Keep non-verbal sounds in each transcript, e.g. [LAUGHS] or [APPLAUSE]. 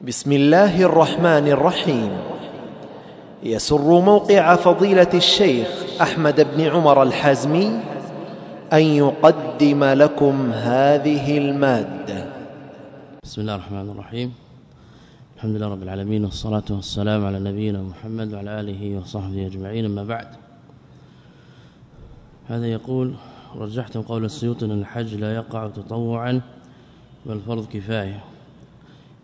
بسم الله الرحمن الرحيم. يسر موقع فضيلة الشيخ أحمد بن عمر الحازمي أن يقدم لكم هذه المادة. بسم الله الرحمن الرحيم. الحمد لله رب العالمين والصلاة والسلام على نبينا محمد وعلى آله وصحبه أجمعين أما بعد. هذا يقول رجحتم قول السيوط إن الحج لا يقع تطوعا بل فرض كفاية.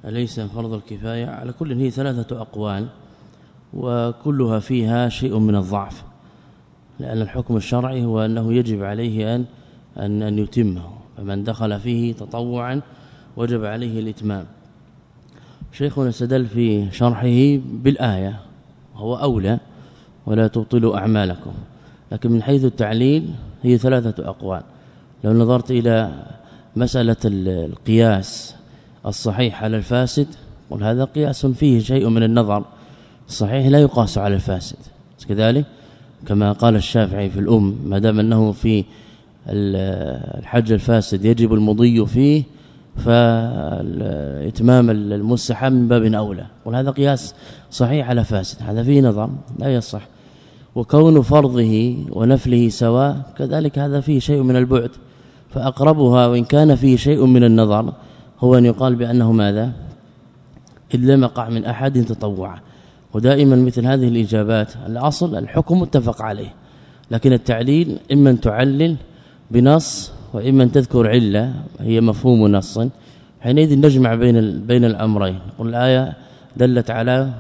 أليس فرض الكفاية؟ على كل هي ثلاثة أقوال وكلها فيها شيء من الضعف لأن الحكم الشرعي هو أنه يجب عليه أن أن, أن يتمه فمن دخل فيه تطوعا وجب عليه الإتمام. شيخنا استدل في شرحه بالآية وهو أولى ولا تبطلوا أعمالكم. لكن من حيث التعليل هي ثلاثة أقوال. لو نظرت إلى مسألة القياس الصحيح على الفاسد قل هذا قياس فيه شيء من النظر. الصحيح لا يقاس على الفاسد. كذلك كما قال الشافعي في الأم ما دام أنه في الحج الفاسد يجب المضي فيه فاتمام المستحب من باب أولى. قل هذا قياس صحيح على فاسد هذا فيه نظر لا يصح. وكون فرضه ونفله سواء كذلك هذا فيه شيء من البعد فأقربها وإن كان فيه شيء من النظر هو أن يقال بأنه ماذا؟ إذ لم يقع من أحد تطوعا. ودائما مثل هذه الإجابات الأصل الحكم متفق عليه. لكن التعليل إما أن تعلل بنص وإما أن تذكر علة هي مفهوم نص. حينئذ نجمع بين بين الأمرين. نقول الآية دلت على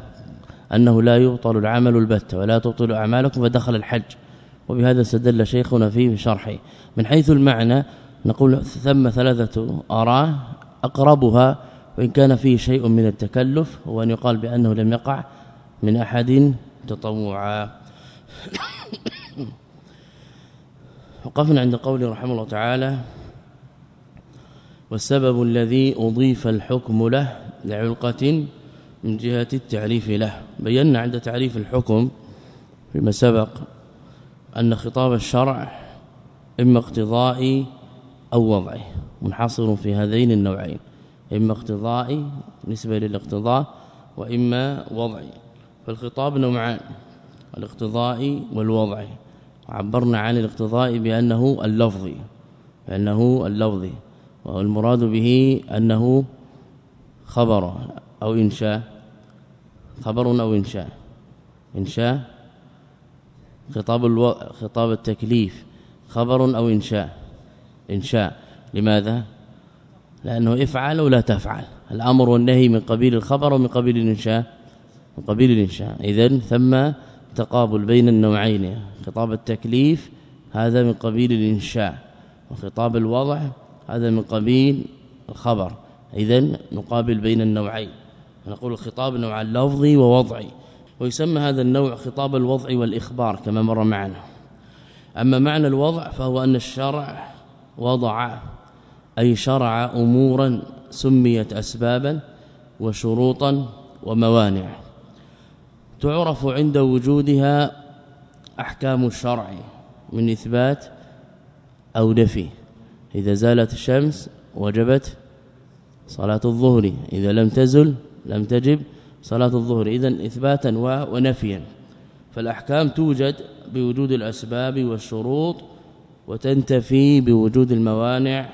أنه لا يبطل العمل البتة ولا تبطل أعمالكم فدخل الحج. وبهذا استدل شيخنا فيه شرحه. من حيث المعنى نقول ثم ثلاثة آراء أقربها وإن كان فيه شيء من التكلف هو أن يقال بأنه لم يقع من أحد تطوعا. وقفنا عند قول رحمه الله تعالى والسبب الذي أضيف الحكم له لعلقة من جهة التعريف له بينا عند تعريف الحكم فيما سبق أن خطاب الشرع إما اقتضائي أو وضعي منحصر في هذين النوعين إما اقتضائي نسبه للاقتضاء وإما وضعي. فالخطاب نوعان الاقتضائي والوضعي عبرنا عن الاقتضاء بأنه اللفظي بأنه اللفظي والمراد به أنه خبر أو إنشاء. خبر أو إنشاء. إنشاء. خطاب ألو... خطاب التكليف. خبر أو إنشاء. انشاء لماذا؟ لأنه افعل ولا تفعل. الأمر والنهي من قبيل الخبر ومن قبيل الإنشاء. من قبيل الإنشاء. اذا ثم تقابل بين النوعين. خطاب التكليف هذا من قبيل الإنشاء. وخطاب الوضع هذا من قبيل الخبر. اذا نقابل بين النوعين. نقول الخطاب نوع اللفظي ووضعي. ويسمى هذا النوع خطاب الوضع والإخبار كما مر معنا. أما معنى الوضع فهو أن الشرع وضع أي شرع أمورا سميت أسبابا وشروطا وموانع. تعرف عند وجودها أحكام الشرع من إثبات أو نفي. إذا زالت الشمس وجبت صلاة الظهر إذا لم تزل لم تجب صلاة الظهر. اذا إثباتا ونفيا. فالأحكام توجد بوجود الأسباب والشروط وتنتفي بوجود الموانع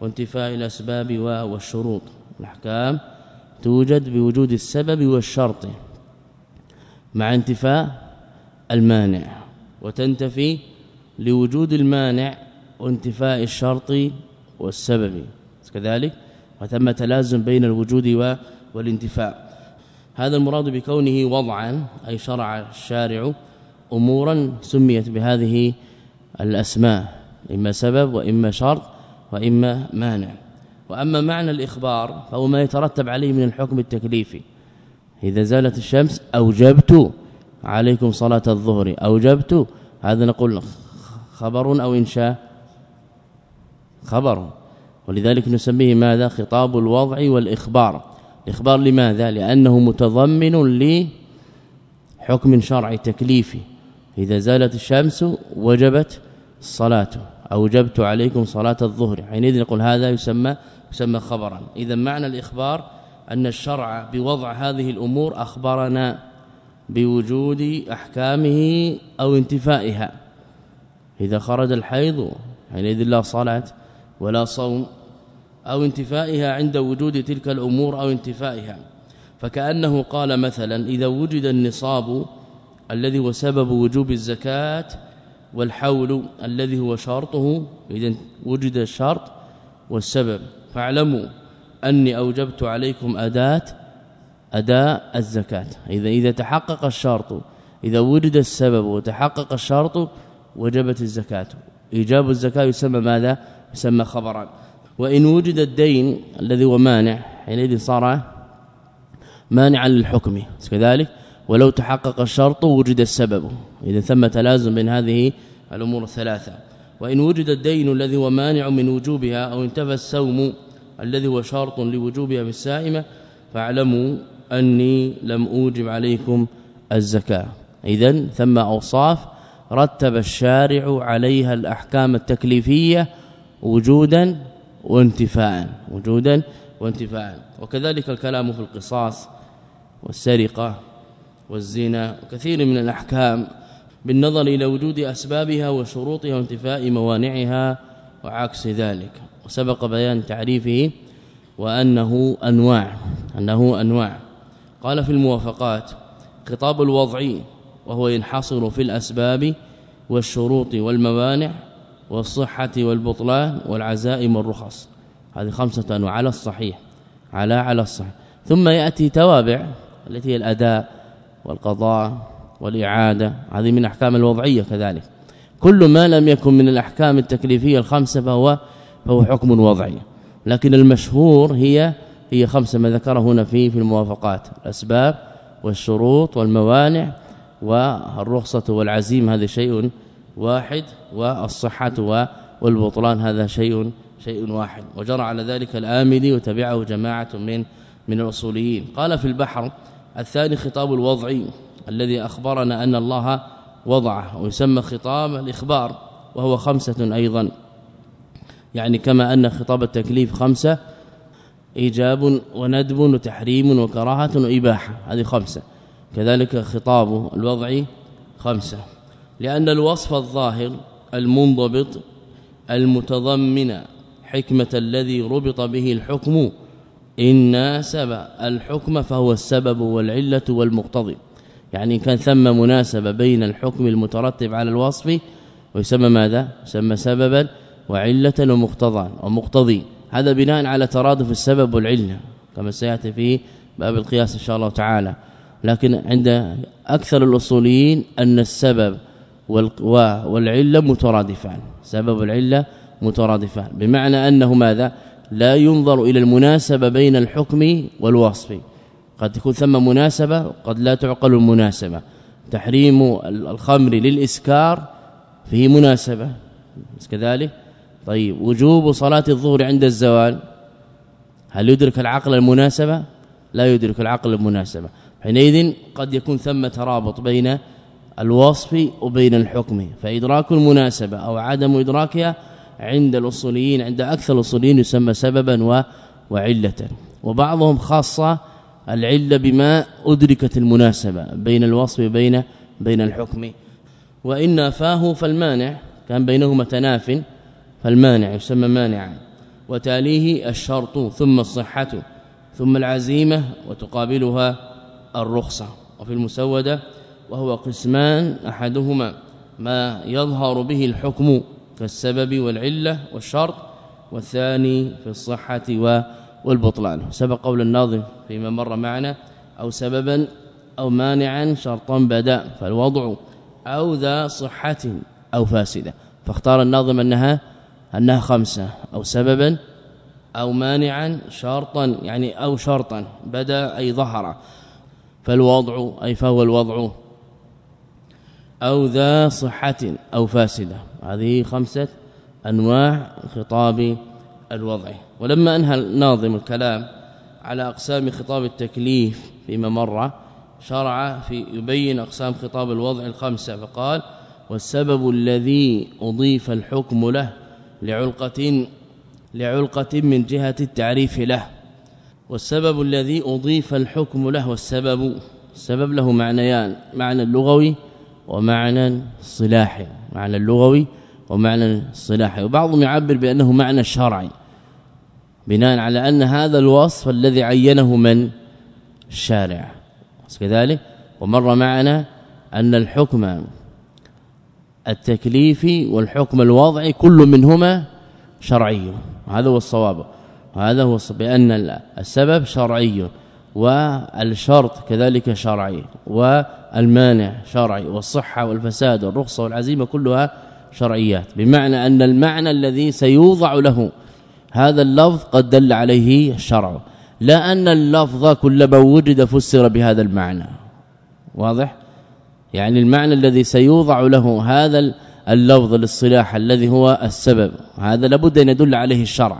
وانتفاء الأسباب والشروط. الأحكام توجد بوجود السبب والشرط مع انتفاء المانع. وتنتفي لوجود المانع وانتفاء الشرط والسبب. كذلك وثم تلازم بين الوجود والانتفاء. هذا المراد بكونه وضعا أي شرع الشارع امورا سميت بهذه الأسماء إما سبب وإما شرط وإما مانع. وأما معنى الإخبار فهو ما يترتب عليه من الحكم التكليفي. إذا زالت الشمس أوجبت عليكم صلاة الظهر أوجبت هذا نقول خبر أو إنشاء. خبر. ولذلك نسميه ماذا؟ خطاب الوضع والإخبار. الاخبار لماذا؟ لأنه متضمن لحكم شرعي تكليفي. إذا زالت الشمس وجبت الصلاه أوجبت عليكم صلاة الظهر. حينئذ نقول هذا يسمى يسمى خبرا. إذا معنى الإخبار أن الشرع بوضع هذه الأمور أخبرنا بوجود أحكامه أو انتفائها. إذا خرج الحيض حينئذ لا صلاة ولا صوم أو انتفائها عند وجود تلك الأمور أو انتفائها. فكأنه قال مثلا إذا وجد النصاب الذي هو سبب وجوب الزكاة والحول الذي هو شرطه إذا وجد الشرط والسبب. فاعلموا أني أوجبت عليكم أداة أداء الزكاة. إذا إذا تحقق الشرط إذا وجد السبب وتحقق الشرط وجبت الزكاة. إيجاب الزكاة يسمى ماذا؟ يسمى خبرا. وإن وجد الدين الذي هو مانع حينئذ صار مانعا للحكم. كذلك ولو تحقق الشرط وجد السبب. إذا ثم تلازم بين هذه الأمور الثلاثة. وإن وجد الدين الذي هو مانع من وجوبها أو انتفى السوم الذي هو شرط لوجوبها بالسائمه فاعلموا أني لم أوجب عليكم الزكاة. اذا ثم أوصاف رتب الشارع عليها الأحكام التكليفية وجودا وانتفاء وجودا وانتفاء وكذلك الكلام في القصاص والسرقة والزنا وكثير من الأحكام بالنظر إلى وجود أسبابها وشروطها وانتفاء موانعها وعكس ذلك. وسبق بيان تعريفه وأنه أنواع أنه أنواع. قال في الموافقات خطاب الوضعي وهو ينحصر في الأسباب والشروط والموانع والصحة والبطلان والعزائم والرخص. هذه خمسة أنواع على الصحيح على على الصحيح. ثم يأتي توابع التي هي الأداء والقضاء والإعادة هذه من أحكام الوضعية كذلك. كل ما لم يكن من الأحكام التكليفية الخمسة فهو فهو حكم وضعي. لكن المشهور هي هي خمسة ما ذكره هنا في في الموافقات. الأسباب والشروط والموانع والرخصة والعزيم هذا شيء واحد والصحة والبطلان هذا شيء شيء واحد. وجرى على ذلك الآمدي وتبعه جماعة من من الأصوليين. قال في البحر الثاني خطاب الوضعي. الذي أخبرنا أن الله وضعه ويسمى خطاب الإخبار وهو خمسة أيضا. يعني كما أن خطاب التكليف خمسة إيجاب وندب وتحريم وكراهة وإباحة هذه خمسة. كذلك خطاب الوضعي خمسة. لأن الوصف الظاهر المنضبط المتضمن حكمة الذي ربط به الحكم إن ناسب الحكم فهو السبب والعلة والمقتضي. يعني كان ثم مناسبة بين الحكم المترتب على الوصف ويسمى ماذا؟ يسمى سببا وعله ومقتضى ومقتضي. هذا بناء على ترادف السبب والعلة كما سيأتي في باب القياس إن شاء الله تعالى. لكن عند أكثر الأصوليين أن السبب والعلة مترادفان. سبب والعلة مترادفان. بمعنى أنه ماذا؟ لا ينظر إلى المناسبة بين الحكم والوصف. قد تكون ثم مناسبة قد لا تعقل المناسبة. تحريم الخمر للإسكار فيه مناسبة كذلك. طيب وجوب صلاة الظهر عند الزوال هل يدرك العقل المناسبة؟ لا يدرك العقل المناسبة. حينئذ قد يكون ثم ترابط بين الوصف وبين الحكم فإدراك المناسبة أو عدم إدراكها عند الأصوليين عند أكثر الأصوليين يسمى سببا وعلة. وبعضهم خاصة العلة بما أدركت المناسبة بين الوصف وبين بين الحكم. وإن فاه فالمانع كان بينهما تناف فالمانع يسمى مانعا. وتاليه الشرط ثم الصحة ثم العزيمة وتقابلها الرخصة. وفي المسودة وهو قسمان أحدهما ما يظهر به الحكم كالسبب والعلة والشرط والثاني في الصحة والبطلان. سبق قول الناظم فيما مر معنا أو سببا أو مانعا شرطا بدا فالوضع أو ذا صحة أو فاسدة. فاختار الناظم أنها أنها خمسة. أو سببا أو مانعا شرطا يعني أو شرطا بدا أي ظهر. فالوضع أي فهو الوضع. أو ذا صحة أو فاسدة. هذه خمسة أنواع خطاب الوضع. ولما أنهى الناظم الكلام على أقسام خطاب التكليف فيما مر شرع في يبين أقسام خطاب الوضع الخمسه فقال والسبب الذي أضيف الحكم له لعلقة لعلقة من جهة التعريف له. والسبب الذي أضيف الحكم له والسبب السبب له معنيان معنى اللغوي ومعنى صلاحي. معنى اللغوي ومعنى الصلاحي وبعضهم يعبر بأنه معنى الشرعي بناء على أن هذا الوصف الذي عينه من؟ الشارع. كذلك؟ ومر معنا أن الحكم التكليفي والحكم الوضعي كل منهما شرعي. هذا هو الصواب. وهذا هو بأن السبب شرعي والشرط كذلك شرعي والمانع شرعي والصحة والفساد والرخصة والعزيمة كلها شرعيات بمعنى أن المعنى الذي سيوضع له هذا اللفظ قد دل عليه الشرع لا أن اللفظ كلما وجد فسر بهذا المعنى. واضح؟ يعني المعنى الذي سيوضع له هذا اللفظ للصلاح الذي هو السبب هذا لابد أن يدل عليه الشرع.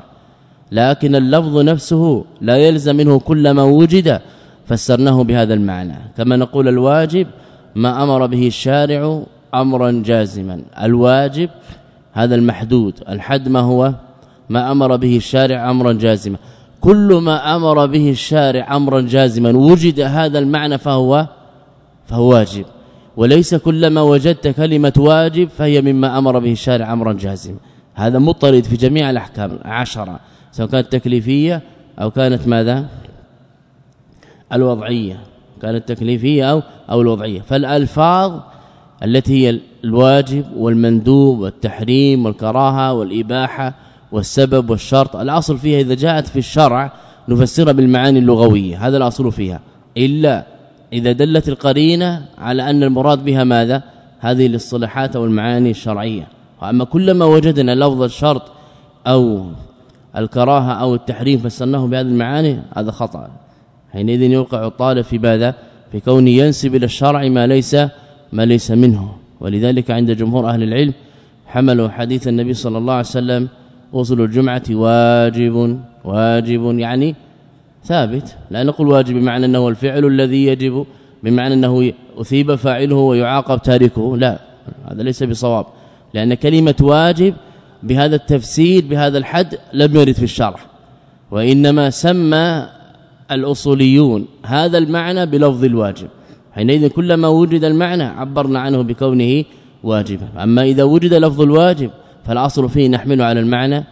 لكن اللفظ نفسه لا يلزم منه كل ما وجد فسرناه بهذا المعنى. كما نقول الواجب ما أمر به الشارع امرا جازما. الواجب هذا المحدود. الحد ما هو؟ ما أمر به الشارع امرا جازما. كل ما أمر به الشارع امرا جازما. وجد هذا المعنى فهو؟ فهو واجب. وليس كلما وجدت كلمة واجب فهي مما أمر به الشارع امرا جازما. هذا مطرد في جميع الأحكام. عشرة. سواء كانت تكليفية أو كانت ماذا؟ الوضعية. كانت تكليفية أو أو الوضعية. فالألفاظ التي هي الواجب والمندوب والتحريم والكراهة والإباحة والسبب والشرط. الأصل فيها إذا جاءت في الشرع نفسرها بالمعاني اللغوية هذا الأصل فيها. إلا إذا دلت القرينة على أن المراد بها ماذا؟ هذه الاصطلاحات والمعاني الشرعية. وأما كلما وجدنا لفظ الشرط أو الكراهة أو التحريم فسرناه بهذه المعاني هذا خطأ. حينئذ يوقع الطالب في ماذا؟ في كونه ينسب إلى الشرع ما ليس ما ليس منه. ولذلك عند جمهور أهل العلم حملوا حديث النبي صلى الله عليه وسلم غسل الجمعة واجب واجب يعني ثابت. لا نقول واجب بمعنى أنه الفعل الذي يجب بمعنى أنه أثيب فاعله ويعاقب تاركه. لا هذا ليس بصواب. لأن كلمة واجب بهذا التفسير بهذا الحد لم يرد في الشرع. وإنما سمى الأصوليون هذا المعنى بلفظ الواجب. حينئذ كلما وجد المعنى عبرنا عنه بكونه واجبا. أما إذا وجد لفظ الواجب فالأصل فيه نحمله على المعنى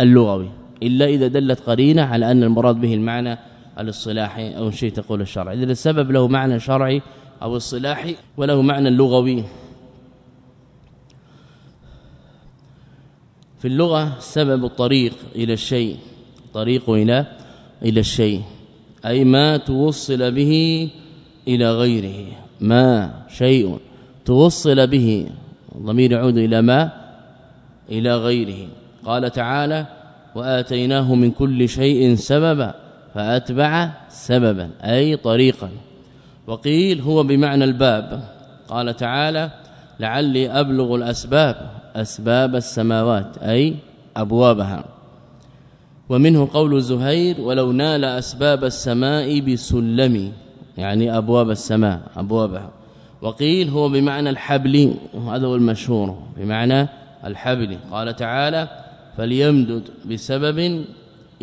اللغوي إلا إذا دلت قرينة على أن المراد به المعنى الاصطلاحي أو شيء تقول الشرع. إذا السبب له معنى شرعي أو اصطلاحي وله معنى لغوي. في اللغة سبب الطريق إلى الشيء طريق إلى إلى الشيء. أي ما توصل به إلى غيره. ما شيء توصل به. ضمير يعود إلى ما؟ إلى غيره. قال تعالى وآتيناه من كل شيء سببا فأتبع سببا أي طريقا. وقيل هو بمعنى الباب. قال تعالى لعلي أبلغ الأسباب أسباب السماوات أي أبوابها. ومنه قول زهير ولو نال أسباب السماء بسلم يعني أبواب السماء أبوابها. وقيل هو بمعنى الحبل وهذا هو المشهور بمعنى الحبل. قال تعالى فليمدد بسبب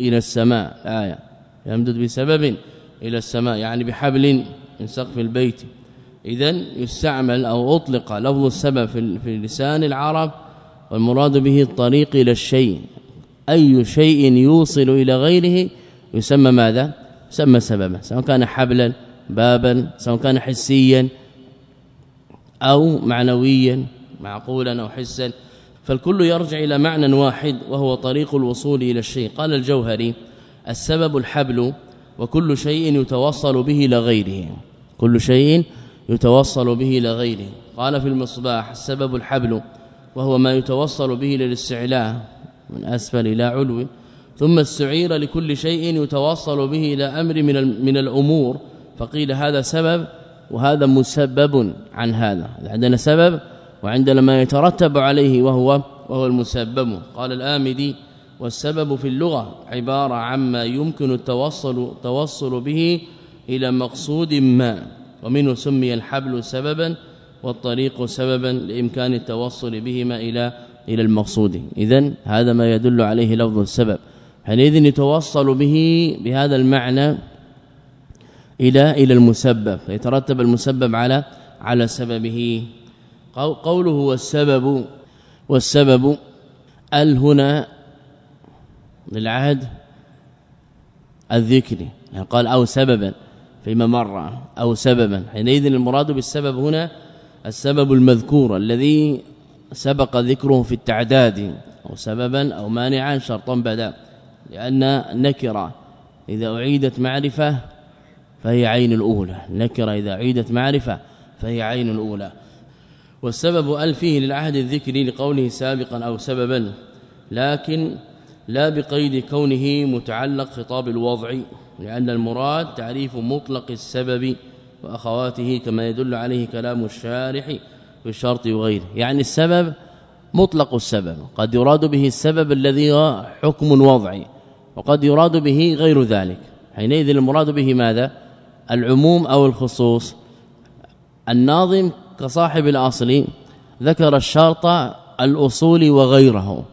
إلى السماء آية. يمدد بسبب إلى السماء يعني بحبل من سقف البيت. اذا يستعمل أو أطلق لفظ السبب في لسان العرب والمراد به الطريق إلى الشيء. أي شيء يوصل إلى غيره يسمى ماذا؟ يسمى سببا سواء كان حبلا بابا سواء كان حسيا أو معنويا معقولا أو حسا. فالكل يرجع إلى معنى واحد وهو طريق الوصول إلى الشيء. قال الجوهري السبب الحبل وكل شيء يتوصل به إلى غيره. كل شيء يتوصل به إلى غيره. قال في المصباح السبب الحبل وهو ما يتوصل به للاستعلاء من أسفل إلى علو ثم السعير لكل شيء يتوصل به إلى أمر من من الأمور. فقيل هذا سبب وهذا مسبب عن هذا. عندنا سبب وعندنا ما يترتب عليه وهو وهو المسبب. قال الآمدي والسبب في اللغة عبارة عما يمكن التوصل توصل به إلى مقصود ما ومنه سمي الحبل سببا والطريق سببا لإمكان التوصل بهما إلى إلى المقصود. اذا هذا ما يدل عليه لفظ السبب. حينئذ يتوصل به بهذا المعنى إلى إلى المسبب فيترتب المسبب على على سببه. قوله والسبب والسبب ال هنا للعهد الذكري يعني قال أو سببا فيما مر أو سببا. حينئذ المراد بالسبب هنا السبب المذكور الذي سبق ذكره في التعداد أو سببا أو مانعا شرطا بدا لأن نكرة إذا أعيدت معرفة فهي عين الأولى. نكرة إذا أعيدت معرفة فهي عين الأولى. والسبب أل فيه للعهد الذكري لقوله سابقا أو سببا لكن لا بقيد كونه متعلق خطاب الوضع لأن المراد تعريف مطلق السبب وأخواته كما يدل عليه كلام الشارح في الشرط وغيره. يعني السبب مطلق السبب قد يراد به السبب الذي هو حكم وضعي وقد يراد به غير ذلك. حينئذ المراد به ماذا؟ العموم أو الخصوص. الناظم كصاحب الأصل ذكر الشرط الأصول وغيره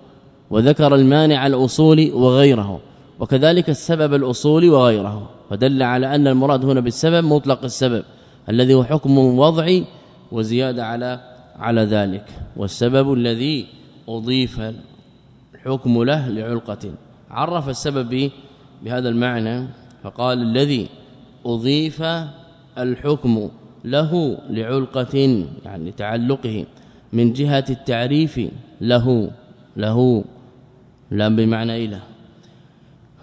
وذكر المانع الأصول وغيره وكذلك السبب الأصول وغيره. فدل على أن المراد هنا بالسبب مطلق السبب الذي هو حكم وضعي وزيادة على على ذلك. والسبب الذي أضيف الحكم له لعلقة. عرف السبب بهذا المعنى فقال الذي أضيف الحكم له لعلقة يعني تعلقه من جهة التعريف له له لا بمعنى إله.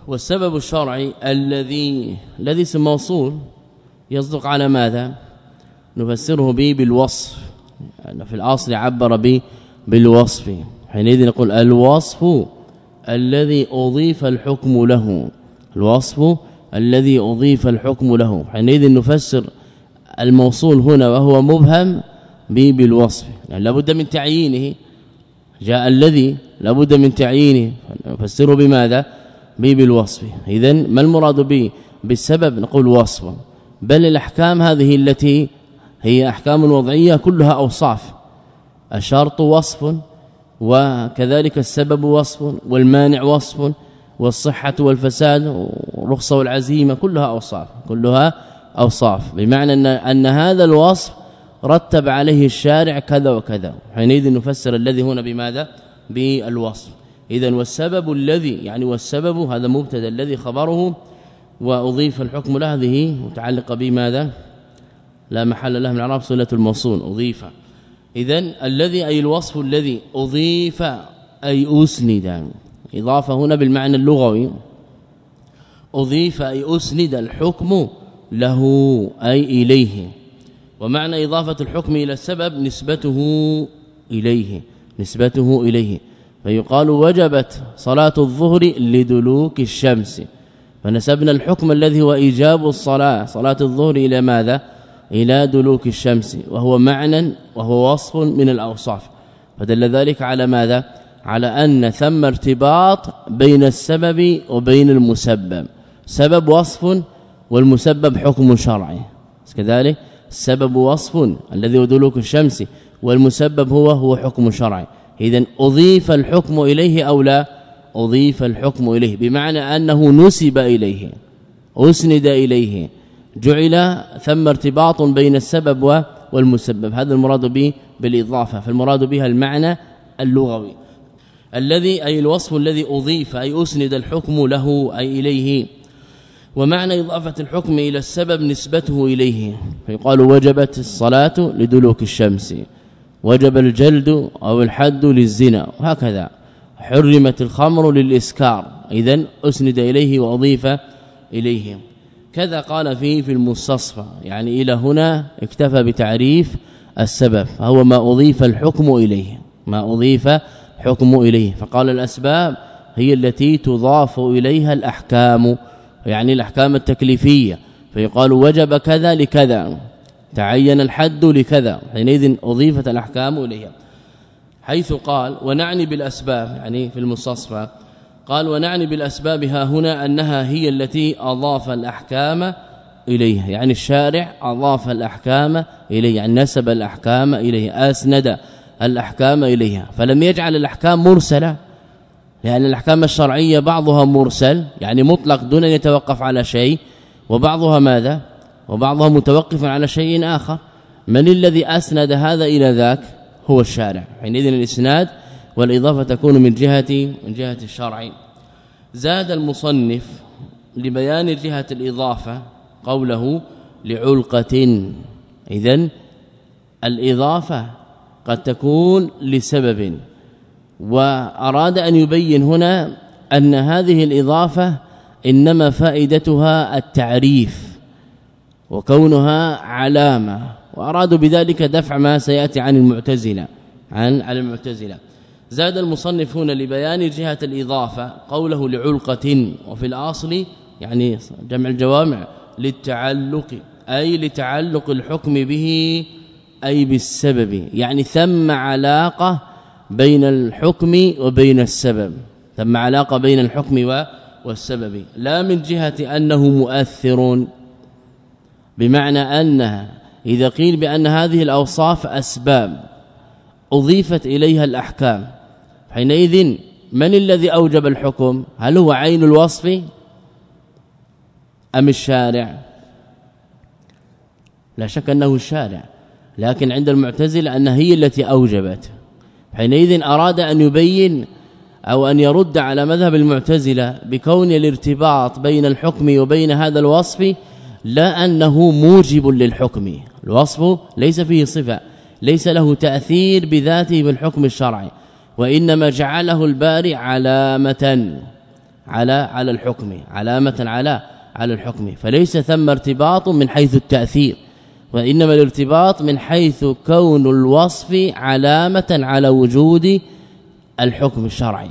والسبب الشرعي الذي الذي اسم موصول يصدق على ماذا؟ نفسره به بالوصف. يعني في الأصل عبر به بالوصف. حينئذ نقول الوصف الذي أضيف الحكم له. الوصف الذي أضيف الحكم له. حينئذ نفسر الموصول هنا وهو مبهم به بالوصف. يعني لابد من تعيينه. جاء الذي لابد من تعيينه. نفسره بماذا؟ به بالوصف. اذا ما المراد به؟ بالسبب نقول وصف. بل الأحكام هذه التي هي أحكام وضعية كلها أوصاف. الشرط وصف وكذلك السبب وصف والمانع وصف والصحة والفساد والرخصة والعزيمة كلها أوصاف كلها أوصاف. بمعنى ان أن هذا الوصف رتب عليه الشارع كذا وكذا. حينئذ نفسر الذي هنا بماذا؟ بالوصف. اذا والسبب الذي يعني والسبب هذا مبتدأ الذي خبره وأضيف الحكم له هذه متعلقة بماذا؟ لا محل له من اعراب صلة الموصول أضيف. اذا الذي أي الوصف الذي أضيف أي أسند. إضافة هنا بالمعنى اللغوي. أضيف أي أسند الحكم له أي إليه. ومعنى إضافة الحكم إلى السبب نسبته إليه نسبته إليه. فيقال وجبت صلاة الظهر لدلوك الشمس. فنسبنا الحكم الذي هو إيجاب الصلاة. صلاة الظهر إلى ماذا؟ إلى دلوك الشمس وهو معنى وهو وصف من الأوصاف. فدل ذلك على ماذا؟ على أن ثم ارتباط بين السبب وبين المسبب. سبب وصف والمسبب حكم شرعي. كذلك السبب وصف الذي هو دلوك الشمس والمسبب هو هو حكم شرعي. اذا أضيف الحكم إليه أو لا؟ أضيف الحكم إليه. بمعنى أنه نسب إليه أسند إليه. جعل ثم ارتباط بين السبب والمسبب. هذا المراد به بالإضافة فالمراد بها المعنى اللغوي. الذي أي الوصف الذي أضيف أي أسند الحكم له أي إليه. ومعنى إضافة الحكم إلى السبب نسبته إليه. فيقال وجبت الصلاة لدلوك الشمس. وجب الجلد أو الحد للزنا. وهكذا. حرمت الخمر للإسكار. اذا أسند إليه وأضيف إليه. كذا قال فيه في المستصفى. يعني إلى هنا اكتفى بتعريف السبب فهو ما أضيف الحكم إليه ما أضيف حكم إليه. فقال الأسباب هي التي تضاف إليها الأحكام يعني الأحكام التكليفية. فيقال وجب كذا لكذا تعين الحد لكذا. حينئذ أضيفت الأحكام إليها. حيث قال ونعني بالأسباب يعني في المستصفى. قال ونعني بالأسباب ها هنا أنها هي التي أضاف الأحكام إليها. يعني الشارع أضاف الأحكام إليه يعني نسب الأحكام إليه أسند الأحكام إليها. فلم يجعل الأحكام مرسلة لأن الأحكام الشرعية بعضها مرسل يعني مطلق دون أن يتوقف على شيء وبعضها ماذا؟ وبعضها متوقف على شيء آخر. من الذي أسند هذا إلى ذاك؟ هو الشارع. حينئذ الإسناد والإضافة تكون من جهة من جهة الشرع. زاد المصنف لبيان جهة الإضافة قوله لعلقة. اذا الإضافة قد تكون لسبب وأراد أن يبين هنا أن هذه الإضافة إنما فائدتها التعريف وكونها علامة وأرادوا بذلك دفع ما سيأتي عن المعتزلة عن على المعتزلة. زاد المصنف هنا لبيان جهة الإضافة قوله لعلقة وفي الأصل يعني جمع الجوامع للتعلق أي لتعلق الحكم به أي بالسبب يعني ثم علاقة بين الحكم وبين السبب ثم علاقة بين الحكم والسبب. لا من جهة أنه مؤثر بمعنى أنها إذا قيل بأن هذه الأوصاف أسباب أضيفت إليها الأحكام. حينئذ من الذي أوجب الحكم؟ هل هو عين الوصف أم الشارع؟ لا شك أنه الشارع لكن عند المعتزلة أنها هي التي أوجبت. حينئذ أراد أن يبين أو أن يرد على مذهب المعتزلة بكون الارتباط بين الحكم وبين هذا الوصف لا أنه موجب للحكم. الوصف ليس فيه صفة ليس له تأثير بذاته بالحكم الشرعي. وإنما جعله الباري علامة على على الحكم علامة على على الحكم. فليس ثم ارتباط من حيث التأثير وإنما الارتباط من حيث كون الوصف علامة على وجود الحكم الشرعي.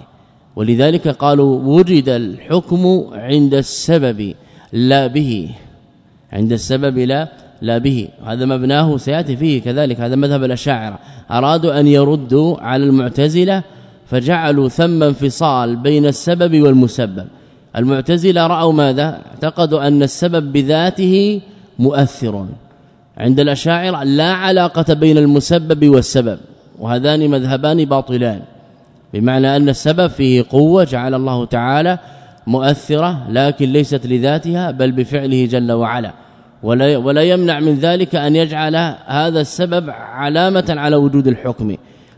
ولذلك قالوا وجد الحكم عند السبب لا به عند السبب لا لا به. هذا مبناه سيأتي فيه كذلك. هذا مذهب الأشاعرة. أرادوا أن يردوا على المعتزلة فجعلوا ثم انفصال بين السبب والمسبب. المعتزلة رأوا ماذا؟ اعتقدوا أن السبب بذاته مؤثر. عند الأشاعرة لا علاقة بين المسبب والسبب وهذان مذهبان باطلان. بمعنى أن السبب فيه قوة جعل الله تعالى مؤثرة لكن ليست لذاتها بل بفعله جل وعلا. ولا ولا يمنع من ذلك أن يجعل هذا السبب علامة على وجود الحكم.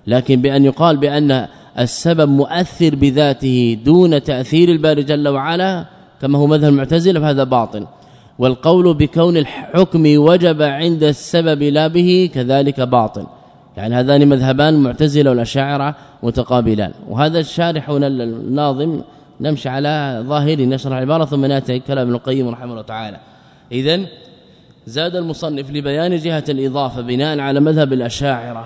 لكن بأن يقال بأن السبب مؤثر بذاته دون تأثير الباري جل وعلا كما هو مذهب المعتزلة فهذا باطل. والقول بكون الحكم وجب عند السبب لا به كذلك باطل. يعني هذان مذهبان المعتزلة والأشاعرة متقابلان. وهذا الشارح هنا الناظم نمشي على ظاهر نشرح العباره ثم نأتي كلام ابن القيم رحمه الله تعالى. اذا زاد المصنف لبيان جهة الإضافة بناء على مذهب الأشاعرة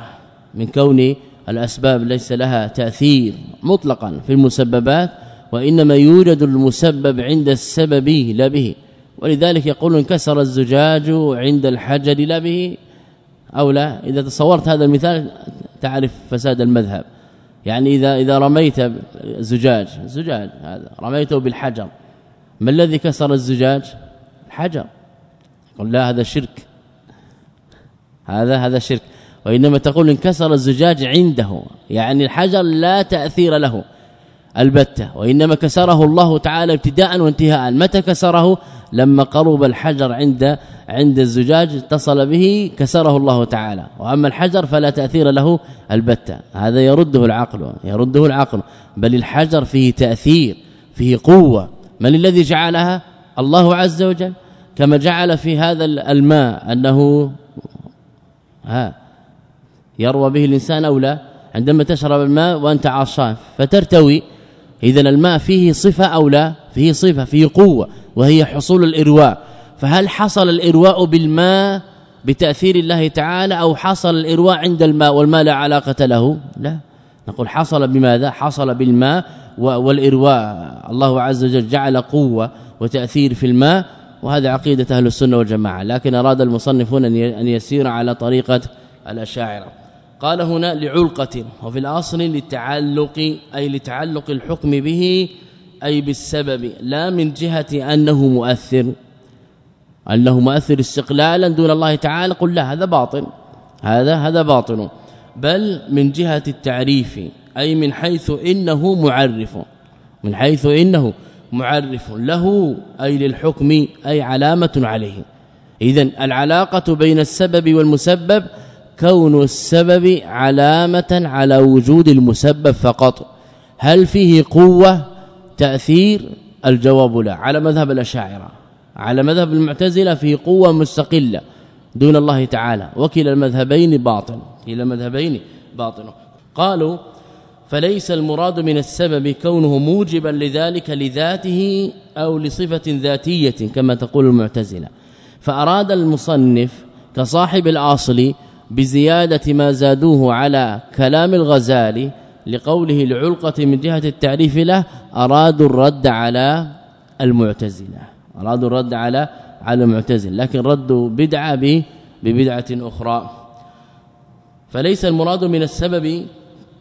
من كون الأسباب ليس لها تأثير مطلقا في المسببات وإنما يوجد المسبب عند السبب لا به. ولذلك يقول انكسر الزجاج عند الحجر لا به. أو لا إذا تصورت هذا المثال تعرف فساد المذهب. يعني إذا إذا رميت زجاج زجاج هذا رميته بالحجر. ما الذي كسر الزجاج؟ الحجر. قل لا هذا شرك. هذا هذا شرك. وإنما تقول انكسر الزجاج عنده يعني الحجر لا تأثير له البتة. وإنما كسره الله تعالى ابتداء وانتهاء. متى كسره؟ لما قرب الحجر عند عند الزجاج اتصل به كسره الله تعالى. وأما الحجر فلا تأثير له البتة. هذا يرده العقل يرده العقل. بل الحجر فيه تأثير فيه قوة. من الذي جعلها؟ الله عز وجل. كما جعل في هذا الماء أنه ها يروى به الإنسان أو لا عندما تشرب الماء وأنت عطشان فترتوي إذا الماء فيه صفة أو لا فيه صفة فيه قوة وهي حصول الإرواء. فهل حصل الإرواء بالماء بتأثير الله تعالى أو حصل الإرواء عند الماء والماء لا علاقة له؟ لا. نقول حصل بماذا؟ حصل بالماء والإرواء. الله عز وجل جعل قوة وتأثير في الماء وهذا عقيدة أهل السنة والجماعة لكن أراد المصنفون أن يسير على طريقة الأشاعرة. قال هنا لعلقة وفي الأصل للتعلق أي لتعلق الحكم به أي بالسبب لا من جهة أنه مؤثر. أنه مؤثر استقلالا دون الله تعالى قل لا هذا باطل. هذا هذا باطل. بل من جهة التعريف أي من حيث إنه معرف. من حيث إنه معرف له أي للحكم أي علامة عليه. اذا العلاقة بين السبب والمسبب كون السبب علامة على وجود المسبب فقط. هل فيه قوة؟ تأثير؟ الجواب لا. على مذهب الأشاعرة. على مذهب المعتزلة فيه قوة مستقلة دون الله تعالى. وكلا المذهبين باطل. كلا المذهبين باطل. قالوا فليس المراد من السبب كونه موجبا لذلك لذاته أو لصفة ذاتية كما تقول المعتزلة. فأراد المصنف كصاحب الاصل بزيادة ما زادوه على كلام الغزالي لقوله العلقة من جهة التعريف له أرادوا الرد على المعتزلة. أرادوا الرد على على المعتزله لكن ردوا بدعة ببدعة أخرى. فليس المراد من السبب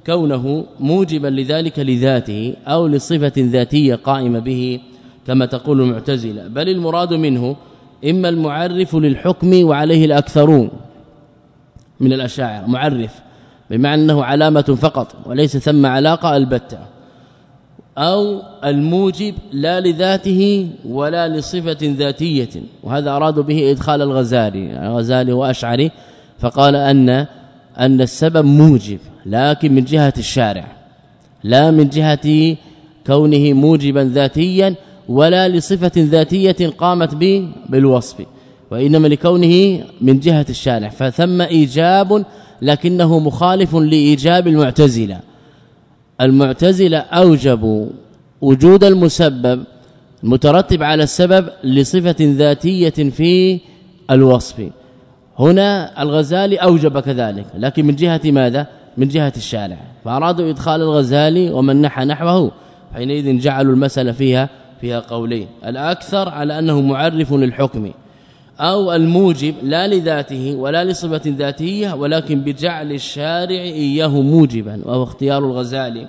كونه موجبا لذلك لذاته أو لصفة ذاتية قائمة به كما تقول المعتزلة. بل المراد منه إما المعرف للحكم وعليه الأكثرون من الأشاعرة. معرف بمعنى أنه علامة فقط وليس ثم علاقة البتة. أو الموجب لا لذاته ولا لصفة ذاتية. وهذا ارادوا به إدخال الغزالي الغزالي وأشعري فقال أن أن السبب موجب. لكن من جهة الشارع لا من جهة كونه موجبا ذاتيا ولا لصفة ذاتية قامت به بالوصف وإنما لكونه من جهة الشارع. فثم إيجاب لكنه مخالف لإيجاب المعتزلة. المعتزلة اوجبوا وجود المسبب مترتب على السبب لصفة ذاتية في الوصف. هنا الغزالي أوجب كذلك لكن من جهة ماذا؟ من جهة الشارع. فأرادوا إدخال الغزالي ومن نحى نحوه. حينئذ جعلوا المسألة فيها فيها قولين. الأكثر على أنه معرف للحكم. أو الموجب لا لذاته ولا لصفة ذاتية ولكن بجعل الشارع إياه موجبا وهو اختيار الغزالي.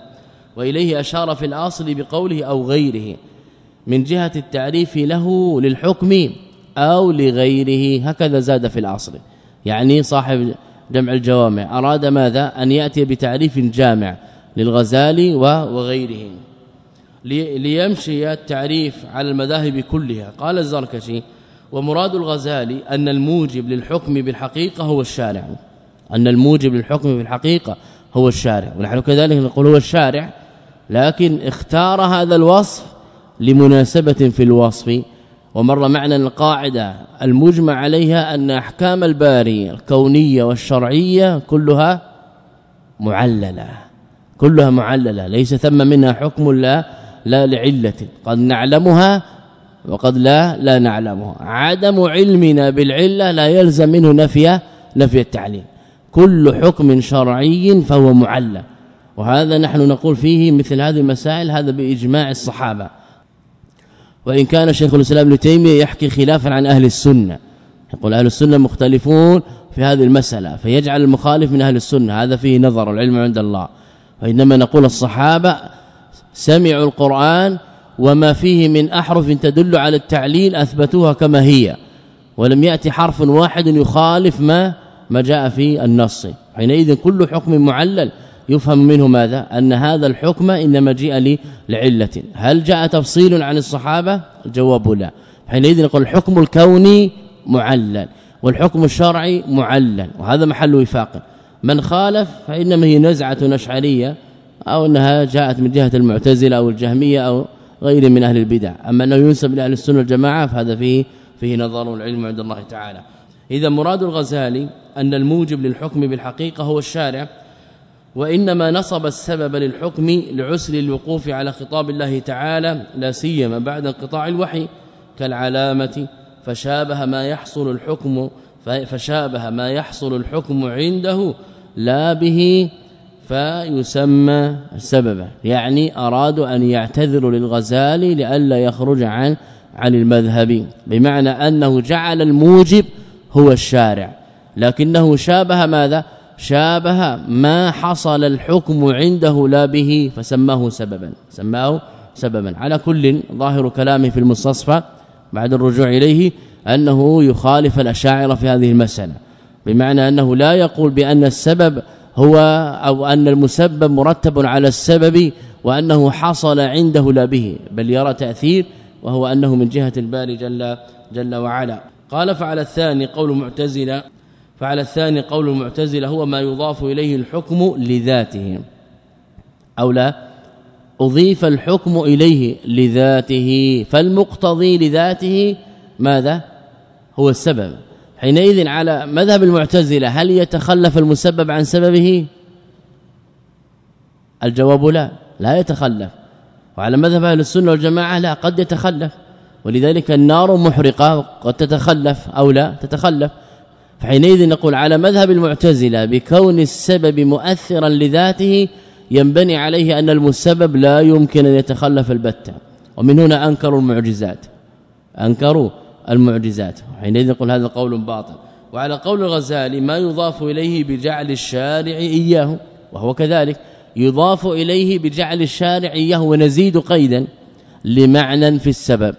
وإليه أشار في الأصل بقوله أو غيره. من جهة التعريف له للحكم أو لغيره. هكذا زاد في الأصل. يعني صاحب جمع الجوامع. أراد ماذا؟ أن يأتي بتعريف جامع للغزالي وغيره. ليمشي التعريف على المذاهب كلها. قال الزركشي ومراد الغزالي أن الموجب للحكم بالحقيقة هو الشارع. أن الموجب للحكم بالحقيقة هو الشارع. ونحن كذلك نقول هو الشارع لكن اختار هذا الوصف لمناسبة في الوصف ومر معنا القاعدة المجمع عليها أن أحكام الباري الكونية والشرعية كلها معللة كلها معللة ليس ثم منها حكم لا لا لعلة قد نعلمها وقد لا لا نعلمه عدم علمنا بالعلة لا يلزم منه نفي نفي التعليم. كل حكم شرعي فهو معلل. وهذا نحن نقول فيه مثل هذه المسائل هذا بإجماع الصحابة. وإن كان شيخ الإسلام ابن تيمية يحكي خلافا عن أهل السنة. يقول أهل السنة مختلفون في هذه المسألة فيجعل المخالف من أهل السنة. هذا فيه نظر العلم عند الله. وانما نقول الصحابة سمعوا القرآن وما فيه من أحرف تدل على التعليل أثبتوها كما هي. ولم يأتي حرف واحد يخالف ما ما جاء في النص. حينئذ كل حكم معلل. يفهم منه ماذا؟ أن هذا الحكم إنما جاء لعلة. هل جاء تفصيل عن الصحابة؟ الجواب لا. حينئذ نقول الحكم الكوني معلل والحكم الشرعي معلل وهذا محل وفاق. من خالف فإنما هي نزعة أشعرية أو أنها جاءت من جهة المعتزلة أو الجهمية أو غير من أهل البدع. أما أنه ينسب لاهل السنة والجماعة فهذا فيه فيه نظر العلم عند الله تعالى. إذا مراد الغزالي أن الموجب للحكم بالحقيقة هو الشارع وإنما نصب السبب للحكم لعسر الوقوف على خطاب الله تعالى لا سيما بعد انقطاع الوحي كالعلامة فشابه ما يحصل الحكم فشابه ما يحصل الحكم عنده لا به فيسمى سببا. يعني أرادوا أن يعتذروا للغزالي لئلا يخرج عن عن المذهب. بمعنى أنه جعل الموجب هو الشارع. لكنه شابه ماذا؟ شابه ما حصل الحكم عنده لا به فسماه سببا. سماه سببا. على كل ظاهر كلامه في المستصفى بعد الرجوع إليه أنه يخالف الأشاعرة في هذه المسألة. بمعنى أنه لا يقول بأن السبب هو أو أن المسبب مرتب على السبب وأنه حصل عنده لا به بل يرى تأثير وهو أنه من جهة الباري جل جل وعلا. قال فعلى الثاني قول المعتزله فعلى الثاني قول المعتزلة هو ما يضاف إليه الحكم لذاته. أو لا أضيف الحكم إليه لذاته. فالمقتضي لذاته ماذا؟ هو السبب. حينئذ على مذهب المعتزلة هل يتخلف المسبب عن سببه؟ الجواب لا لا يتخلف. وعلى مذهب أهل السنة والجماعة لا قد يتخلف. ولذلك النار محرقة قد تتخلف أو لا تتخلف. فحينئذ نقول على مذهب المعتزلة بكون السبب مؤثرا لذاته ينبني عليه أن المسبب لا يمكن أن يتخلف البتة. ومن هنا أنكروا المعجزات. أنكروا المعجزات. حينئذ نقول هذا قول باطل. وعلى قول الغزالي ما يضاف إليه بجعل الشارع إياه وهو كذلك يضاف إليه بجعل الشارع إياه ونزيد قيدا لمعنى في السبب.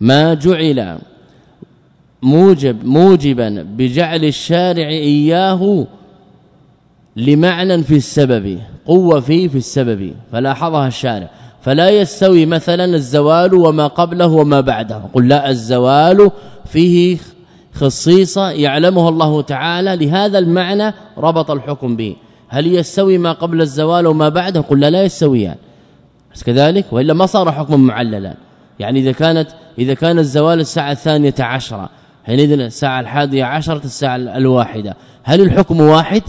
ما جعل موجب موجبا بجعل الشارع إياه لمعنى في السبب قوة فيه في السبب فلاحظها الشارع. فلا يستوي مثلا الزوال وما قبله وما بعده. قل لا الزوال فيه خصيصة يعلمها الله تعالى لهذا المعنى ربط الحكم به. هل يستوي ما قبل الزوال وما بعده؟ قل لا, لا يستويان. بس كذلك؟ وإلا ما صار حكما معللا. يعني إذا كانت إذا كان الزوال الساعة الثانية عشرة حينئذ الساعة الحادية عشرة الساعة الواحدة. هل الحكم واحد؟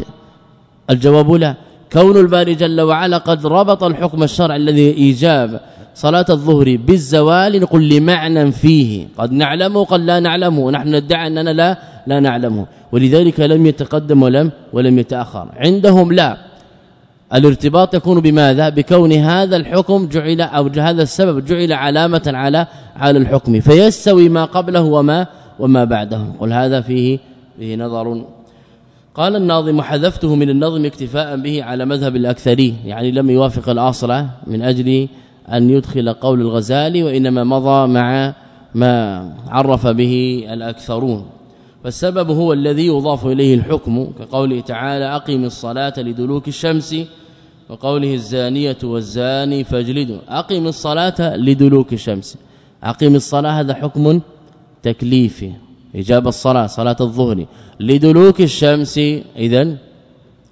الجواب لا. كون الباري جل وعلا قد ربط الحكم الشرعي الذي إيجاب صلاة الظهر بالزوال نقول لمعنى فيه. قد نعلمه قد لا نعلمه. نحن ندعي أننا لا لا نعلمه. ولذلك لم يتقدم ولم ولم يتأخر. عندهم لا. الارتباط يكون بماذا؟ بكون هذا الحكم جعل أو هذا السبب جعل علامة على على الحكم. فيستوي ما قبله وما وما بعده قل هذا فيه فيه نظر. قال الناظم حذفته من النظم اكتفاء به على مذهب الأكثرين. يعني لم يوافق الأصل من أجل أن يدخل قول الغزالي وإنما مضى مع ما عرف به الأكثرون. فالسبب هو الذي يضاف إليه الحكم كقوله تعالى أقم الصلاة لدلوك الشمس وقوله الزانية والزاني فاجلدوا أقم الصلاة لدلوك الشمس أقم الصلاة هذا حكم تكليفي إجابة الصلاة صلاة الظهر. لدلوك الشمس اذا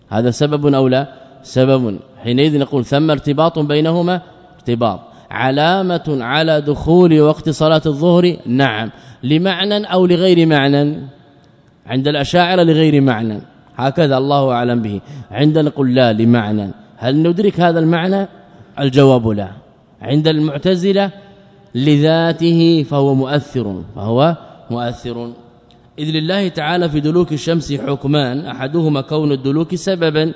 هذا سبب أو لا؟ سبب. حينئذ نقول ثم ارتباط بينهما ارتباط. علامة على دخول وقت صلاة الظهر نعم. لمعنى أو لغير معنى؟ عند الأشاعرة لغير معنى. هكذا الله أعلم به. عندنا نقول لا لمعنى. هل ندرك هذا المعنى؟ الجواب لا. عند المعتزلة لذاته فهو مؤثر فهو مؤثر. إذ لله تعالى في دلوك الشمس حكمان أحدهما كون الدلوك سببا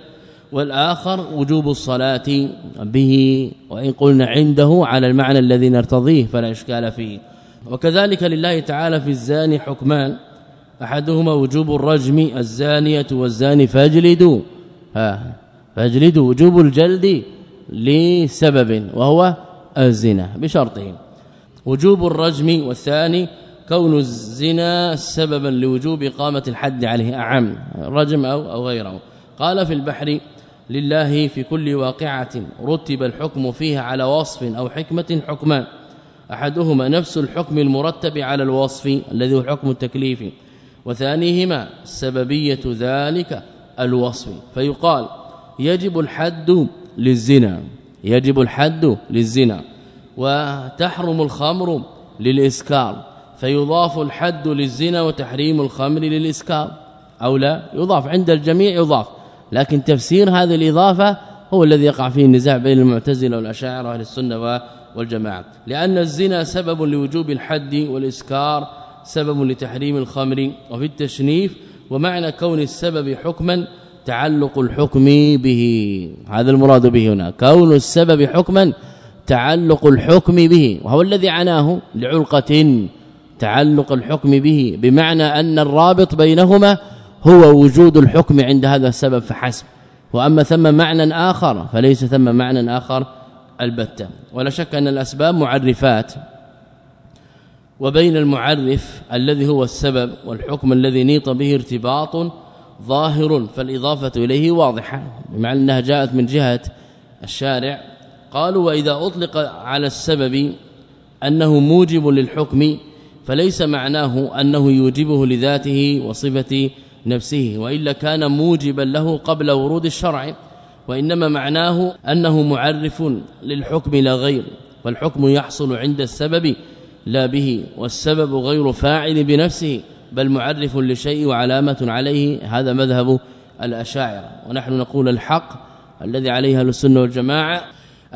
والآخر وجوب الصلاة به وإن قلنا عنده على المعنى الذي نرتضيه فلا إشكال فيه. وكذلك لله تعالى في الزاني حكمان أحدهما وجوب الرجم الزانية والزاني فاجلدوا. ها فاجلدوا وجوب الجلد لسبب وهو الزنا بشرطه وجوب الرجم والثاني كون الزنا سببا لوجوب إقامة الحد عليه أعم رجم أو أو غيره. قال في البحر لله في كل واقعة رتب الحكم فيها على وصف أو حكمة حكمان. أحدهما نفس الحكم المرتب على الوصف الذي هو حكم التكليف وثانيهما سببية ذلك الوصف. فيقال يجب الحد للزنا. يجب الحد للزنا. وتحرم الخمر للإسكار فيضاف الحد للزنا وتحريم الخمر للإسكار. أو لا يضاف عند الجميع يضاف. لكن تفسير هذه الإضافة هو الذي يقع فيه النزاع بين المعتزلة والأشاعرة وأهل السنة والجماعة. لأن الزنا سبب لوجوب الحد والإسكار سبب لتحريم الخمر. وفي التشنيف ومعنى كون السبب حكما تعلق الحكم به. هذا المراد به هنا. كون السبب حكما تعلق الحكم به وهو الذي عناه لعلقة تعلق الحكم به بمعنى أن الرابط بينهما هو وجود الحكم عند هذا السبب فحسب. وأما ثم معنى آخر فليس ثم معنى آخر البتة. ولا شك أن الأسباب معرفات وبين المعرف الذي هو السبب والحكم الذي نيط به ارتباط ظاهر فالإضافة إليه واضحة بمعنى أنها جاءت من جهة الشارع قالوا وإذا أطلق على السبب أنه موجب للحكم فليس معناه أنه يوجبه لذاته وصفة نفسه وإلا كان موجبا له قبل ورود الشرع وإنما معناه أنه معرف للحكم لا غير فالحكم يحصل عند السبب لا به والسبب غير فاعل بنفسه بل معرف لشيء وعلامة عليه هذا مذهب الأشاعرة. ونحن نقول الحق الذي عليها السنة والجماعة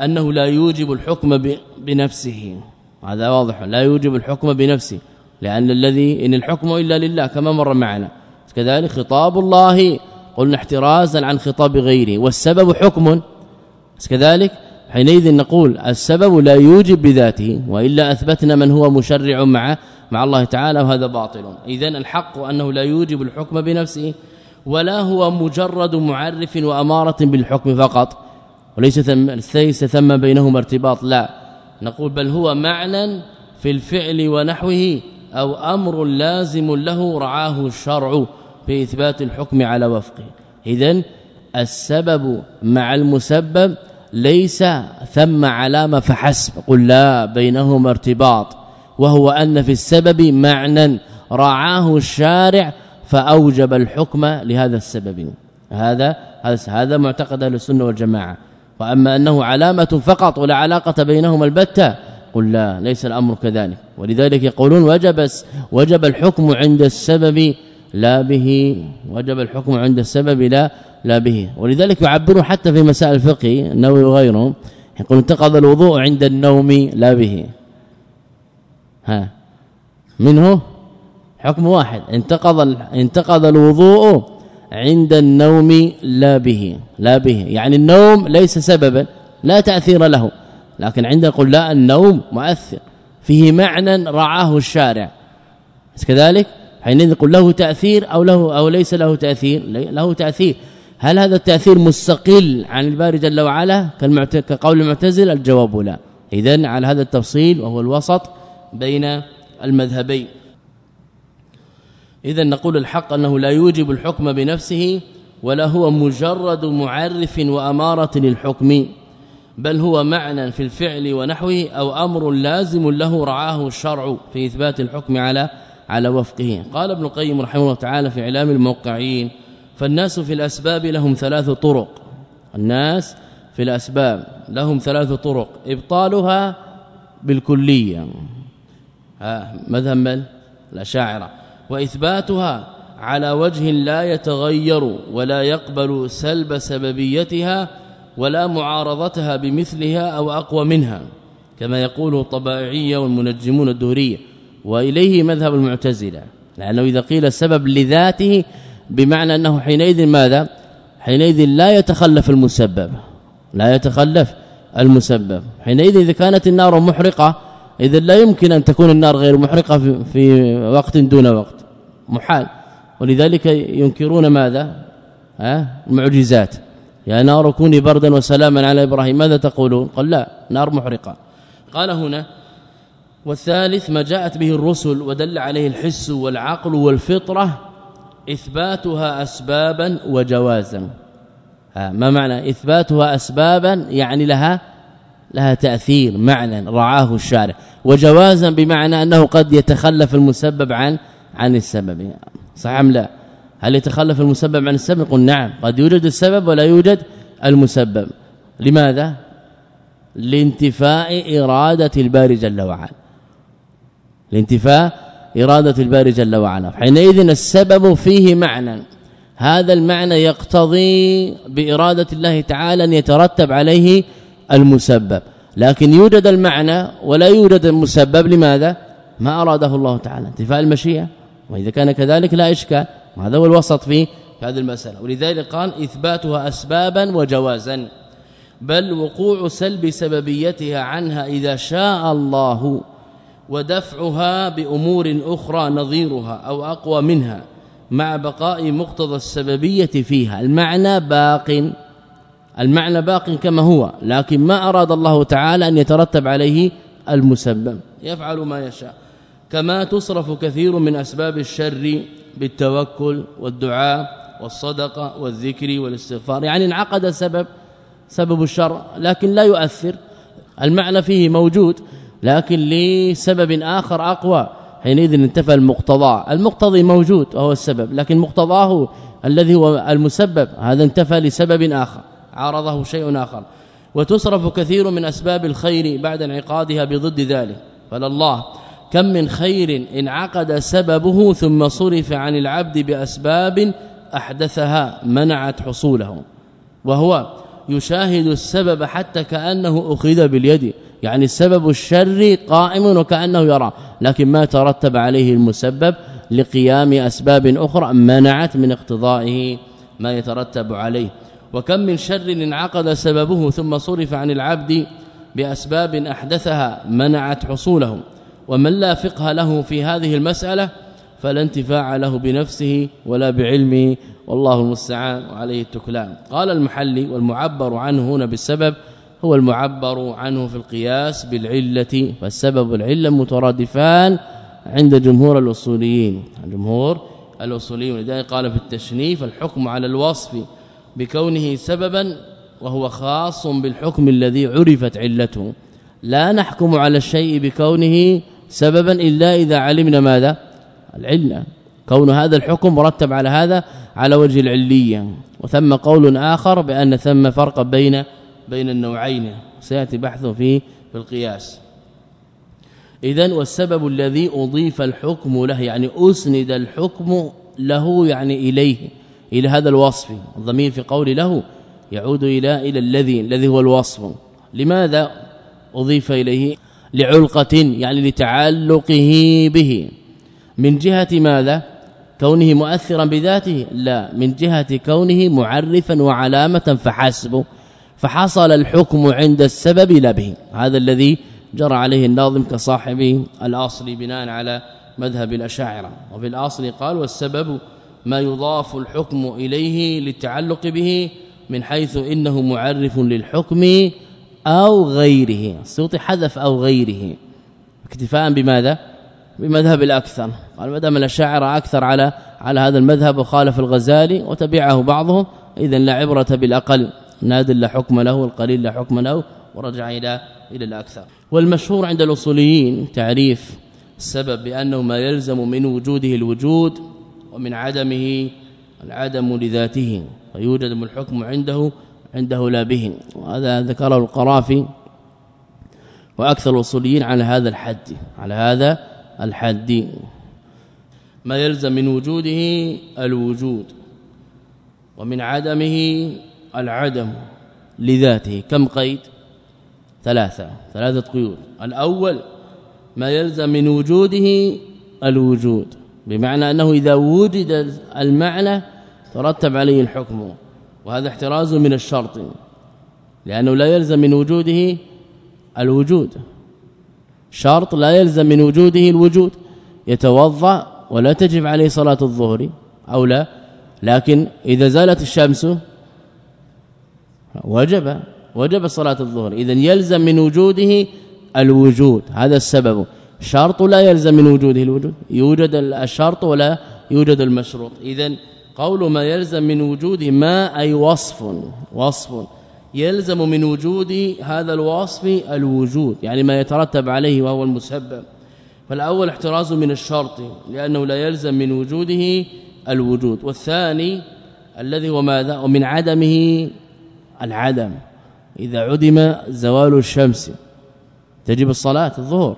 أنه لا يوجب الحكم بنفسه. هذا واضح. لا يوجب الحكم بنفسه لأن الذي إن الحكم إلا لله كما مر معنا. كذلك خطاب الله قلنا احترازا عن خطاب غيره. والسبب حكم. كذلك حينئذ نقول السبب لا يوجب بذاته وإلا أثبتنا من هو مشرع مع مع الله تعالى وهذا باطل. اذا الحق أنه لا يوجب الحكم بنفسه ولا هو مجرد معرف وأمارة بالحكم فقط. وليس ثم ليس ثم بينهما ارتباط لا. نقول بل هو معنى في الفعل ونحوه أو أمر لازم له رعاه الشرع في إثبات الحكم على وفقه. اذا السبب مع المسبب ليس ثم علامة فحسب قل لا بينهما ارتباط. وهو أن في السبب معنى رعاه الشارع فأوجب الحكم لهذا السبب. هذا هذا معتقد أهل السنة والجماعة. واما أنه علامة فقط ولا علاقة بينهما البتة قل لا ليس الأمر كذلك. ولذلك يقولون وجب وجب الحكم عند السبب لا به وجب الحكم عند السبب لا لا به. ولذلك يعبروا حتى في مسائل الفقه النووي وغيره يقول انتقض الوضوء عند النوم لا به. ها منه حكم واحد انتقض انتقض الوضوء عند النوم لا به لا به. يعني النوم ليس سببا لا تأثير له. لكن عندنا نقول لا النوم مؤثر. فيه معنى رعاه الشارع. كذلك حينئذ نقول له تأثير أو له أو ليس له تأثير له تأثير. هل هذا التأثير مستقل عن الباري جل وعلا؟ كقول المعتزل الجواب لا. اذا على هذا التفصيل وهو الوسط بين المذهبين. اذا نقول الحق أنه لا يوجب الحكم بنفسه ولا هو مجرد معرف وأمارة للحكم بل هو معنى في الفعل ونحوه أو أمر لازم له رعاه الشرع في إثبات الحكم على على وفقه. قال ابن القيم رحمه الله تعالى في إعلام الموقعين فالناس في الأسباب لهم ثلاث طرق. الناس في الأسباب لهم ثلاث طرق. إبطالها بالكلية. ها مذهب الأشاعرة. وإثباتها على وجه لا يتغير ولا يقبل سلب سببيتها ولا معارضتها بمثلها أو أقوى منها كما يقول الطبائعيه والمنجمون الدهريه وإليه مذهب المعتزلة لأنه إذا قيل السبب لذاته بمعنى أنه حينئذ ماذا؟ حينئذ لا يتخلف المسبب لا يتخلف المسبب حينئذ إذا كانت النار محرقة إذا لا يمكن أن تكون النار غير محرقة في وقت دون وقت. محال. ولذلك ينكرون ماذا؟ ها؟ المعجزات. يا نار كوني بردا وسلاما على إبراهيم ماذا تقولون؟ قال لا نار محرقة. قال هنا والثالث ما جاءت به الرسل ودل عليه الحس والعقل والفطرة إثباتها اسبابا وجوازا. ما معنى إثباتها اسبابا؟ يعني لها لها تأثير معنى رعاه الشارع. وجوازا بمعنى أنه قد يتخلف المسبب عن عن السبب. صح أم لا؟ هل يتخلف المسبب عن السبب؟ قل نعم. قد يوجد السبب ولا يوجد المسبب. لماذا؟ لانتفاء إرادة الباري جل وعلا. لانتفاء إرادة الباري جل وعلا. حينئذ السبب فيه معنى. هذا المعنى يقتضي بإرادة الله تعالى أن يترتب عليه المسبب. لكن يوجد المعنى ولا يوجد المسبب. لماذا؟ ما أراده الله تعالى. انتفاء المشيئة. وإذا كان كذلك لا إشكال. وهذا هو الوسط في هذه المسألة. ولذلك قال إثباتها اسبابا وجوازا. بل وقوع سلب سببيتها عنها إذا شاء الله ودفعها بأمور أخرى نظيرها أو أقوى منها مع بقاء مقتضى السببية فيها. المعنى باق. المعنى باق كما هو لكن ما أراد الله تعالى أن يترتب عليه المسبب. يفعل ما يشاء. كما تصرف كثير من أسباب الشر بالتوكل والدعاء والصدقة والذكر والاستغفار. يعني انعقد سبب سبب الشرع لكن لا يؤثر. المعنى فيه موجود لكن لسبب آخر أقوى. حينئذ انتفى المقتضى. المقتضي موجود وهو السبب لكن مقتضاه الذي هو المسبب. هذا انتفى لسبب آخر عارضه شيء آخر. وتصرف كثير من أسباب الخير بعد انعقادها بضد ذلك. فلله كم من خير انعقد سببه ثم صرف عن العبد بأسباب أحدثها منعت حصوله. وهو يشاهد السبب حتى كأنه أخذ باليد. يعني السبب الشر قائم وكأنه يرى. لكن ما ترتب عليه المسبب لقيام أسباب أخرى منعت من اقتضائه ما يترتب عليه. وكم من شر انعقد سببه ثم صرف عن العبد بأسباب أحدثها منعت حصوله. ومن لا فقه له في هذه المسألة فلا انتفاع له بنفسه ولا بعلمه والله المستعان وعليه التكلان. قال المحلي والمعبر عنه هنا بالسبب هو المعبر عنه في القياس بالعلة فالسبب والعله مترادفان عند جمهور الأصوليين. جمهور الأصوليين لذلك قال في التشنيف الحكم على الوصف بكونه سببا وهو خاص بالحكم الذي عرفت علته. لا نحكم على الشيء بكونه سببا إلا إذا علمنا ماذا؟ العله كون هذا الحكم مرتب على هذا على وجه العلية. وثم قول آخر بأن ثم فرق بين بين النوعين. سيأتي بحثه في في القياس. اذا والسبب الذي أضيف الحكم له يعني أسند الحكم له يعني إليه إلى هذا الوصف. الضمير في قول له يعود إلى إلى الذي الذي هو الوصف. لماذا أضيف إليه؟ لعلقة يعني لتعلقه به. من جهة ماذا؟ كونه مؤثرا بذاته. لا من جهة كونه معرفا وعلامة فحسب فحصل الحكم عند السبب لا به. هذا الذي جرى عليه الناظم كصاحب الأصل بناء على مذهب الأشاعرة. وفي الأصل قال والسبب ما يضاف الحكم إليه للتعلق به من حيث إنه معرف للحكم أو غيره. السوطي حذف أو غيره. اكتفاء بماذا؟ بمذهب الأكثر. قال ما دام الأشاعرة أكثر على على هذا المذهب وخالف الغزالي وتبعه بعضهم اذا لا عبرة بالأقل. نادل لا حكم له والقليل لا حكم له ورجع إلى إلى الأكثر. والمشهور عند الأصوليين تعريف السبب بأنه ما يلزم من وجوده الوجود ومن عدمه العدم لذاته. ويوجد الحكم عنده عنده لا به. وهذا ذكره القرافي وأكثر الأصوليين على هذا الحد على هذا الحد. ما يلزم من وجوده الوجود ومن عدمه العدم لذاته. كم قيد؟ ثلاثة ثلاثة قيود. الأول ما يلزم من وجوده الوجود بمعنى أنه إذا وجد المعنى ترتب عليه الحكم. وهذا احتراز من الشرط لأنه لا يلزم من وجوده الوجود. شرط لا يلزم من وجوده الوجود يتوضأ ولا تجب عليه صلاة الظهر أو لا لكن إذا زالت الشمس وجب وجب صلاة الظهر. اذا يلزم من وجوده الوجود هذا السبب. شرط لا يلزم من وجوده الوجود يوجد الشرط ولا يوجد المشروط. اذا قول ما يلزم من وجوده ما أي وصف وصف. يلزم من وجود هذا الوصف الوجود يعني ما يترتب عليه وهو المسبب. فالأول احتراز من الشرط لأنه لا يلزم من وجوده الوجود. والثاني الذي هو ماذا؟ ومن عدمه العدم. إذا عدم زوال الشمس. تجب الصلاة الظهر.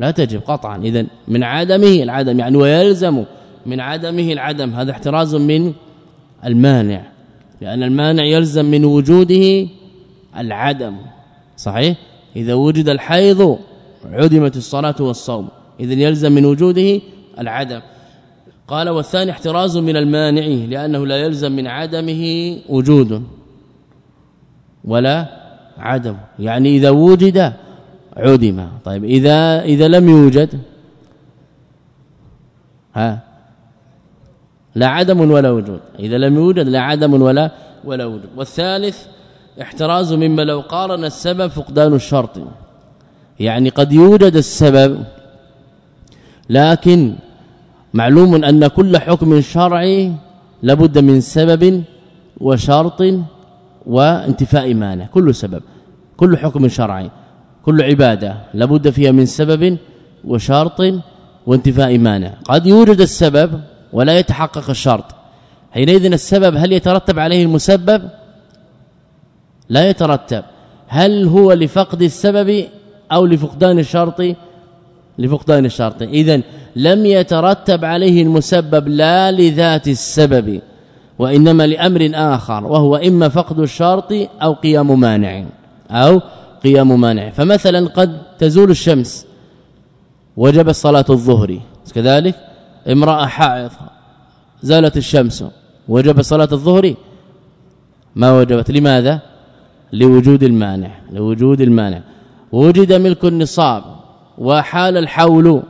لا تجب قطعا. اذا من عدمه العدم يعني ويلزم من عدمه العدم هذا احتراز من المانع لأن المانع يلزم من وجوده العدم صحيح؟ إذا وجد الحيض عدمت الصلاة والصوم اذا يلزم من وجوده العدم. قال والثاني احتراز من المانع لأنه لا يلزم من عدمه وجود ولا عدم يعني إذا وجد عدم. طيب إذا إذا لم يوجد ها لا عدم ولا وجود. إذا لم يوجد لا عدم ولا ولا وجود. والثالث احتراز مما لو قارن السبب فقدان الشرط. يعني قد يوجد السبب لكن معلوم أن كل حكم شرعي لابد من سبب وشرط وانتفاء مانع. كل سبب كل حكم شرعي كل عبادة لابد فيها من سبب وشرط وانتفاء مانع. قد يوجد السبب ولا يتحقق الشرط. حينئذ السبب هل يترتب عليه المسبب؟ لا يترتب. هل هو لفقد السبب أو لفقدان الشرط؟ لفقدان الشرط. اذا لم يترتب عليه المسبب لا لذات السبب وإنما لأمر آخر وهو إما فقد الشرط أو قيام مانع أو قيام مانع. فمثلا قد تزول الشمس وجب صلاة الظهر. كذلك امرأة حائض زالت الشمس. وجب صلاة الظهر. ما وجبت؟ لماذا؟ لوجود المانع. لوجود المانع. وجد ملك النصاب. وحال الحول.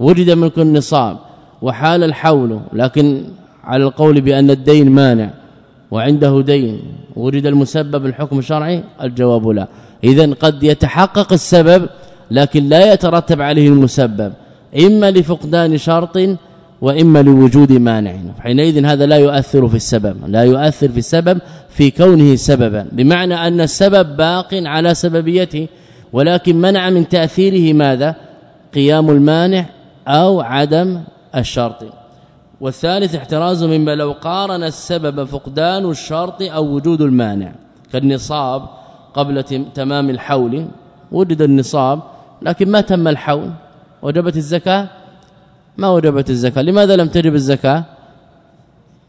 وجد ملك النصاب. وحال الحول. لكن على القول بأن الدين مانع. وعنده دين. وجد المسبب الحكم الشرعي؟ الجواب لا. اذا قد يتحقق السبب لكن لا يترتب عليه المسبب. إما لفقدان شرط وإما لوجود مانع. حينئذ هذا لا يؤثر في السبب لا يؤثر في السبب في كونه سببا بمعنى أن السبب باق على سببيته ولكن منع من تأثيره ماذا؟ قيام المانع أو عدم الشرط. والثالث احتراز مما لو قارن السبب فقدان الشرط أو وجود المانع كالنصاب قبل تمام الحول وجد النصاب لكن ما تم الحول وجبت الزكاة ما وجبت الزكاة؟ لماذا لم تجب الزكاة؟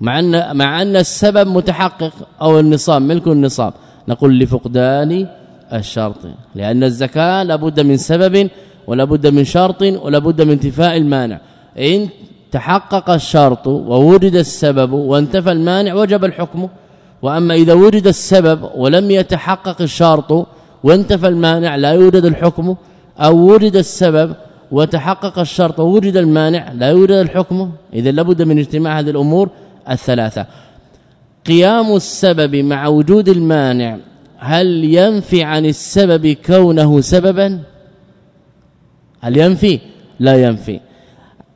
مع ان مع أن السبب متحقق أو النصاب ملك النصاب. نقول لفقدان الشرط. لأن الزكاة لابد من سبب ولا بد من شرط ولا بد من انتفاء المانع. إن تحقق الشرط ووجد السبب وانتفى المانع وجب الحكم. وأما إذا وجد السبب ولم يتحقق الشرط وانتفى المانع لا يوجد الحكم. أو وجد السبب وتحقق الشرط ووجد المانع لا يوجد الحكم. اذا لابد من اجتماع هذه الأمور الثلاثة. قيام السبب مع وجود المانع هل ينفي عن السبب كونه سببا؟ هل ينفي؟ لا ينفي.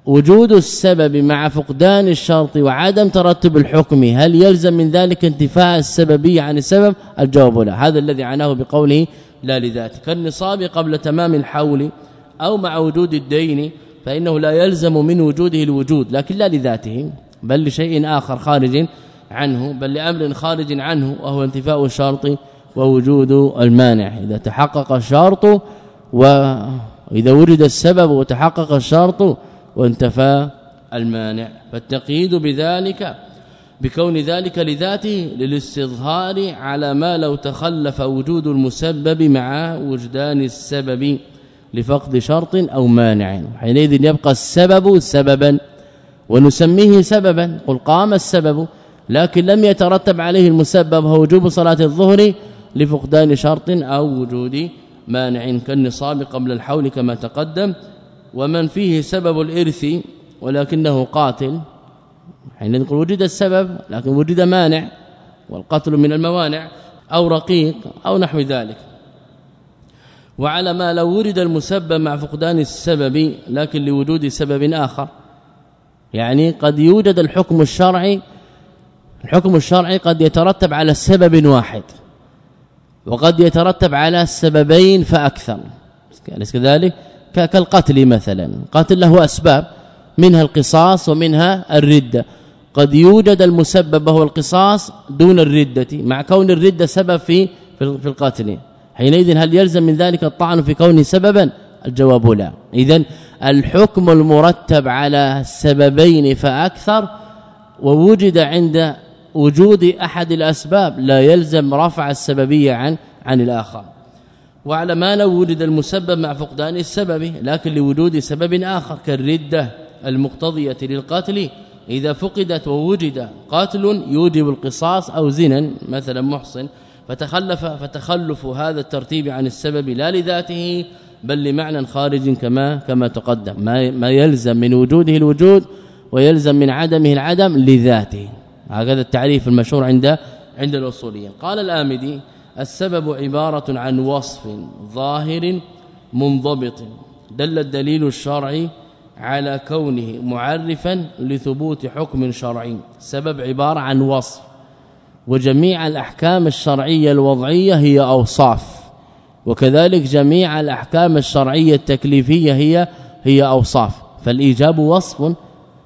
وجود السبب مع فقدان الشرط وعدم ترتب الحكم هل يلزم من ذلك انتفاء السببية عن السبب؟ الجواب لا. هذا الذي عناه بقوله لا لذاته. كالنصاب قبل تمام الحول أو مع وجود الدين فإنه لا يلزم من وجوده الوجود لكن لا لذاته بل لشيء آخر خارج عنه بل لأمر خارج عنه وهو انتفاء الشرط ووجود المانع. إذا تحقق الشرط واذا وجد السبب وتحقق الشرط وانتفى المانع. فالتقييد بذلك بكون ذلك لذاته للاستظهار على ما لو تخلف وجود المسبب مع وجدان السبب. لفقد شرط أو مانع. حينئذ يبقى السبب سببا ونسميه سببا. قل قام السبب لكن لم يترتب عليه المسبب هو وجوب صلاة الظهر لفقدان شرط أو وجود مانع كالنصاب قبل الحول كما تقدم. ومن فيه سبب الإرث ولكنه قاتل حين نقول وجد السبب لكن وجد مانع والقتل من الموانع أو رقيق أو نحو ذلك. وعلى ما لو ورد المسبب مع فقدان السبب لكن لوجود سبب آخر. يعني قد يوجد الحكم الشرعي الحكم الشرعي قد يترتب على سبب واحد وقد يترتب على سببين فأكثر. أليس كذلك؟ كالقتل مثلا. قتل له أسباب منها القصاص ومنها الردة. قد يوجد المسبب وهو القصاص دون الردة مع كون الردة سبب في في القتل. حينئذ هل يلزم من ذلك الطعن في كونه سببا؟ الجواب لا. اذا الحكم المرتب على سببين فأكثر ووجد عند وجود أحد الأسباب لا يلزم رفع السببية عن عن الآخر. وعلى ما لو وجد المسبب مع فقدان السبب لكن لوجود سبب آخر كالردة المقتضية للقتل إذا فقدت ووجد قاتل يوجب القصاص أو زنا مثلا محصن فتخلف فتخلف هذا الترتيب عن السبب لا لذاته بل لمعنى خارج كما كما تقدم. ما ما يلزم من وجوده الوجود ويلزم من عدمه العدم لذاته. هذا التعريف المشهور عند عند الأصوليين. قال الآمدي السبب عبارة عن وصف ظاهر منضبط دل الدليل الشرعي على كونه معرفا لثبوت حكم شرعي. سبب عبارة عن وصف. وجميع الأحكام الشرعية الوضعية هي أوصاف. وكذلك جميع الأحكام الشرعية التكليفية هي هي أوصاف. فالإيجاب وصف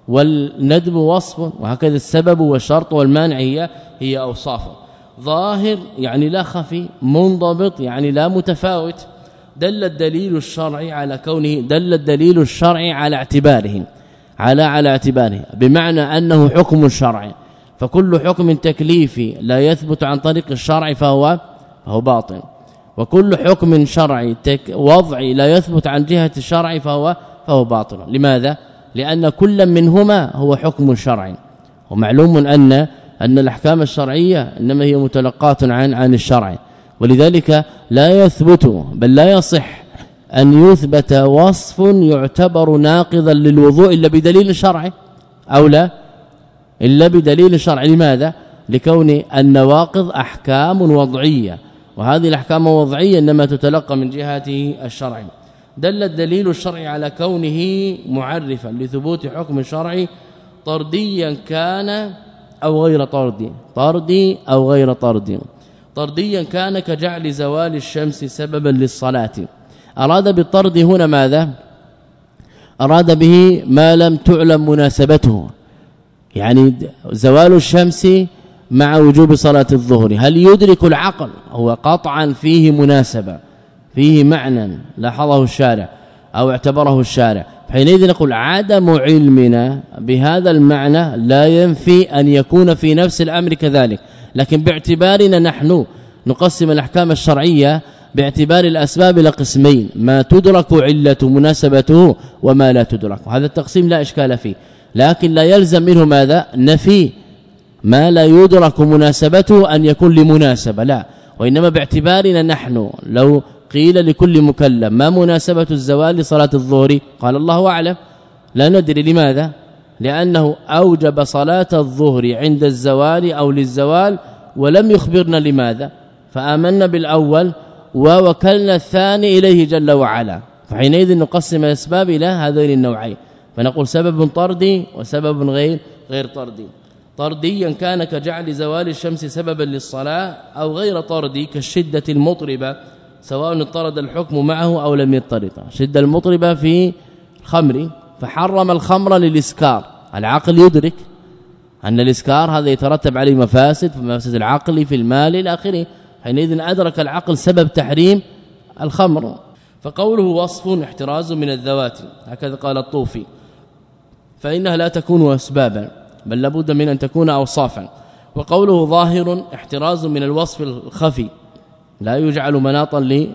والندب وصف وهكذا السبب والشرط والمانع هي هي أوصاف. ظاهر يعني لا خفي منضبط يعني لا متفاوت. دل الدليل الشرعي على كونه دل الدليل الشرعي على اعتباره على على اعتباره. بمعنى أنه حكم شرعي. فكل حكم تكليفي لا يثبت عن طريق الشرع فهو فهو باطل. وكل حكم شرعي وضعي لا يثبت عن جهة الشرع فهو فهو باطل. لماذا؟ لأن كل منهما هو حكم شرعي. ومعلوم أن أن الأحكام الشرعية إنما هي متلقاة عن عن الشرع. ولذلك لا يثبت بل لا يصح أن يثبت وصف يعتبر ناقضا للوضوء إلا بدليل شرعي. أو لا؟ إلا بدليل شرعي. لماذا؟ لكون النواقض أحكام وضعية وهذه الأحكام الوضعيه إنما تتلقى من جهة الشرع. دل الدليل الشرعي على كونه معرفا لثبوت حكم شرعي طرديا كان أو غير طردي طردي أو غير طردي طرديا كان كجعل زوال الشمس سببا للصلاة. أراد بالطرد هنا ماذا؟ أراد به ما لم تعلم مناسبته. يعني زوال الشمس مع وجوب صلاة الظهر. هل يدرك العقل؟ هو قطعا فيه مناسبة فيه معنى لاحظه الشارع أو اعتبره الشارع. حينئذ نقول عدم علمنا بهذا المعنى لا ينفي أن يكون في نفس الأمر كذلك. لكن باعتبارنا نحن نقسم الأحكام الشرعية باعتبار الأسباب إلى قسمين ما تدرك علة مناسبته وما لا تدرك. هذا التقسيم لا إشكال فيه. لكن لا يلزم منه ماذا؟ نفي ما لا يدرك مناسبته أن يكون لمناسبة لا. وإنما باعتبارنا نحن لو قيل لكل مكلم ما مناسبة الزوال لصلاة الظهر؟ قال الله أعلم. لا ندري لماذا؟ لأنه أوجب صلاة الظهر عند الزوال أو للزوال ولم يخبرنا لماذا. فآمنا بالأول ووكلنا الثاني إليه جل وعلا. فحينئذ نقسم الأسباب إلى هذين النوعين. فنقول سبب طردي وسبب غير غير طردي. طرديا كان كجعل زوال الشمس سببا للصلاة أو غير طردي كالشدة المطربة سواء اضطرد الحكم معه أو لم يضطرد. شدة المطربة في الخمر فحرم الخمر للإسكار. العقل يدرك أن الإسكار هذا يترتب عليه مفاسد مفاسد العقل في المال إلى آخره. حينئذ أدرك العقل سبب تحريم الخمر. فقوله وصف احتراز من الذوات. هكذا قال الطوفي. فإنها لا تكون اسبابا بل لابد من أن تكون اوصافا. وقوله ظاهر احتراز من الوصف الخفي لا يجعل مناطا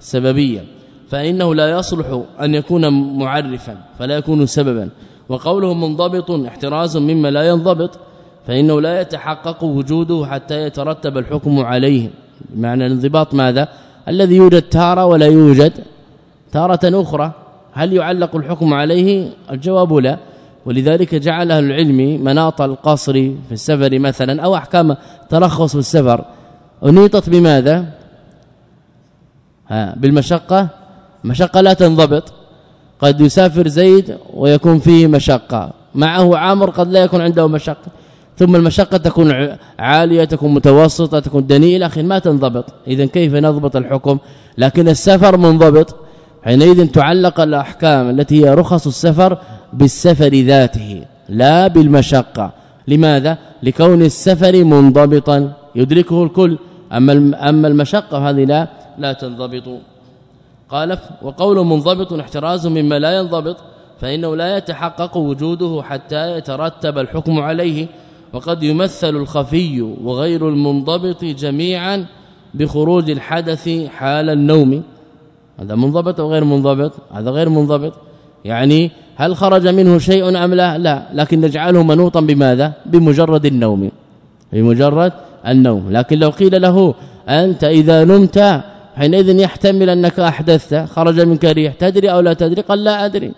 لسببية. فإنه لا يصلح أن يكون معرفا فلا يكون سببا. وقوله منضبط احتراز مما لا ينضبط فإنه لا يتحقق وجوده حتى يترتب الحكم عليه. معنى الانضباط ماذا؟ الذي يوجد تارة ولا يوجد تارة أخرى. هل يعلق الحكم عليه؟ الجواب لا. ولذلك جعل أهل العلم مناط القصر في السفر مثلا أو أحكام ترخص في السفر. أنيطت بماذا؟ ها بالمشقة؟ مشقة لا تنضبط. قد يسافر زيد ويكون فيه مشقة. معه عامر قد لا يكون عنده مشقة. ثم المشقة تكون عالية تكون متوسطة تكون دنيئه أخي ما تنضبط. اذا كيف نضبط الحكم؟ لكن السفر منضبط. حينئذ تعلق الأحكام التي هي رخص السفر بالسفر ذاته لا بالمشقة. لماذا؟ لكون السفر منضبطا يدركه الكل. أما أما المشقة هذه لا لا تنضبط. قال وقول منضبط احتراز مما لا ينضبط فإنه لا يتحقق وجوده حتى يترتب الحكم عليه. وقد يمثل الخفي وغير المنضبط جميعا بخروج الحدث حال النوم. هذا منضبط أو غير منضبط؟ هذا غير منضبط. يعني هل خرج منه شيء أم لا؟ لا. لكن نجعله منوطا بماذا؟ بمجرد النوم. بمجرد النوم. لكن لو قيل له أنت إذا نمت حينئذ يحتمل أنك أحدثت. خرج منك ريح تدري أو لا تدري؟ قال لا أدري.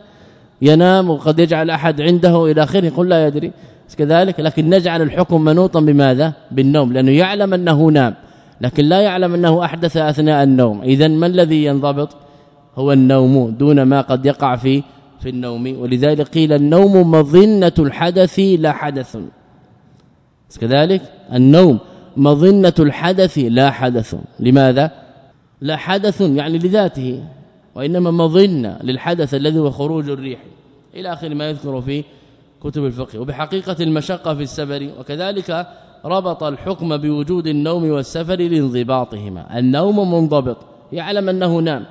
ينام وقد يجعل أحد عنده إلى آخره. يقول لا يدري. كذلك. لكن نجعل الحكم منوطا بماذا؟ بالنوم. لأنه يعلم أنه نام. لكن لا يعلم أنه أحدث أثناء النوم. اذا ما الذي ينضبط؟ هو النوم دون ما قد يقع في في النوم. ولذلك قيل النوم مظنة الحدث لا حدث. كذلك النوم مظنة الحدث لا حدث. لماذا؟ لا حدث يعني لذاته وإنما مظنة للحدث الذي هو خروج الريح. إلى آخر ما يذكر في كتب الفقه. وبحقيقة المشقة في السفر وكذلك ربط الحكم بوجود النوم والسفر لانضباطهما. النوم منضبط يعلم أنه نام.